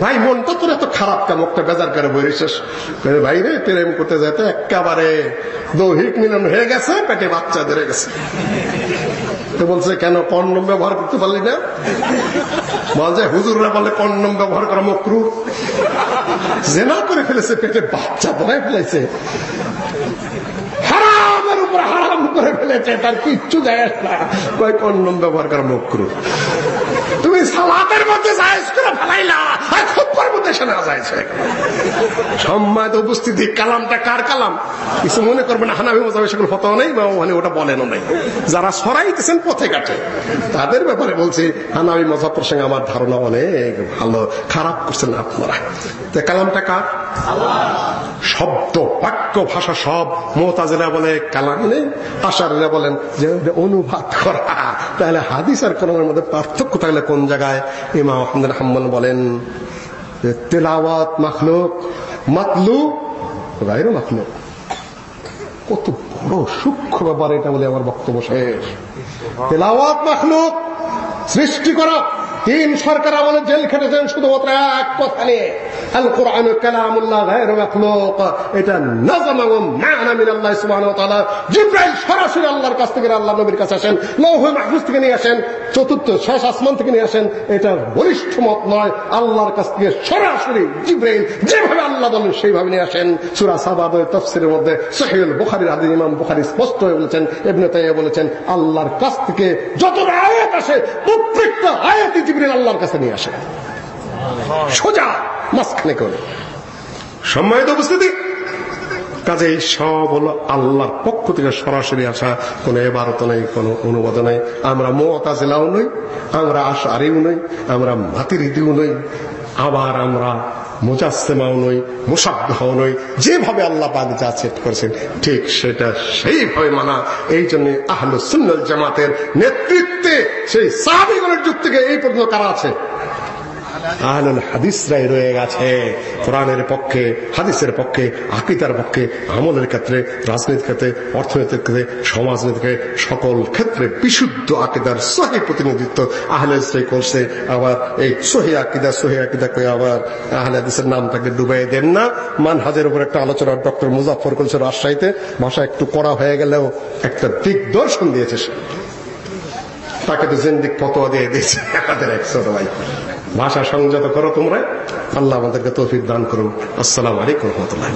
ভাই মনটা তোর এত খারাপ কেন? একটা বেজার করে বইরিস ভাই রে, প্রেম করতে যেতে একেবারে দৈহিক মিলন হয়ে গেছে, পেটে বাচ্চা ধরে গেছে। তো বলছে, কেন কন্ডম ব্যবহার করতে পারলি না? বলছে, হুজুররা বলে কন্ডম ব্যবহার করা মকরু। জেনা করে ফেলেছে, পেটে বাচ্চা ধরে ফেলেছে। হারামের উপর হারাম করে ফেলেছে, তার কিচ্ছু যায় না। কয় কন্ডম ব্যবহার করা মকরু। সালাতের মধ্যে করে ফেলাইলা। আর উপস্থিতি, কালামটা কার কালাম? কিছু মনে করবেন হানাবি সেগুলো ফতাও বা মানে ওটা বলেনও নাই। যারা সরাইতেছেন পথে তাদের ব্যাপারে বলছি হানাবি মজাব প্রসঙ্গে আমার ধারণা অনেক ভালো, খারাপ করছেন আপনারা। তো কালামটা কার? শব্দ, বাক্য, ভাষা সব মোতাজেরা বলে কালাম নেই। আশারেরা বলেন যে, অনুবাদ করা। তাহলে হাদিস আর কোরআনের মধ্যে পার্থক্য থাকলে কোন জায়গায় ইমাম আহমদ রহমান বলেন তেলাওয়াত মাখলুক মাতলু গাইরো মাখলুক। কত বড় সূক্ষ্ম ব্যাপার এটা বলে আমার বক্তব্য শেষ। তেলাওয়াত মাখলুক, সৃষ্টি করা তিন সরকার আমলে জেল খেটেছেন শুধুমাত্র এক কথা নিয়ে। আল কোরআন কালামুল্লাহ গায়রু এটা নাযাম এবং মা'না আল্লাহ সুবহানাহু ওয়া সরাসরি আল্লাহর কাছ থেকে আল্লাহ নবীর কাছে আসেন লৌহ মাহফুজ থেকে নিয়ে আসেন, চতুর্থ শেষ আসমান থেকে নিয়ে আসেন। এটা বলিষ্ঠ মত নয়, আল্লাহর কাছ থেকে সরাসরি জিব্রাইল যেভাবে আল্লাহ বলেন সেইভাবে নিয়ে আসেন। সূরা সাবাদের তাফসীরের মধ্যে সহিহুল বুখারীর হাদিস, ইমাম বুখারী স্পষ্ট হয়ে বলেছেন, ইবনে তাইয়্যিবা বলেছেন, আল্লাহর কাছ থেকে যত আয়াত আসে, প্রত্যেকটা আয়াতই জিব্রাইল আল্লাহর কাছে নিয়ে আসে। সোজা করে। সম্মানিত উপস্থিতি সব হলো আল্লাহর পক্ষ থেকে সরাসরি আসা। এবারত নেই অনুবাদ নেই। আমরা মোতাজিলাও নই, আমরা আশারিও নই, আমরা মাতিরিদিও নই। আবার আমরা মুজাসেমাও নই, মুসাব্বাহও নই। যেভাবে আল্লাহ পাক যা সেট করেছেন, ঠিক সেটা সেইভাবে মানা। এই জন্য আহলু সুন্নাল জামাতের নেতৃত্বে সেই সাহাবিগণের যুগ থেকে এই পর্যন্ত কারা আছে? আহলুল হাদিসরাই রয়ে গেছে। কোরআনের পক্ষে, হাদিসের পক্ষে আকিতার পক্ষে, আমলের ক্ষেত্রে ক্ষেত্রে ক্ষেত্রে সকল ক্ষেত্রে বিশুদ্ধ আকিদার সহি প্রতিনিধিত্ব আহলে ইসরাই করছে। আবার এই সহি আকিদা, সহি আকিদাকে আবার আহলে হাদিসের নামটাকে ডুবাই দেন না। মান মানহাজের উপর একটা আলোচনা ডক্টর মুজাফর করেছে রাজশাহীতে। ভাষা একটু কড়া হয়ে গেলেও একটা দিগদর্শন দিয়েছে সে। তাকে তো জিন্দিক ফতোয়া দিয়ে দিয়েছে। আমাদের এক ছোট ভাই। ভাষা সংযত করো তোমরা। আল্লাহ আমাদেরকে তৌফিক দান করুন। আসসালাম আলাইকুম রহমতুল্লাহ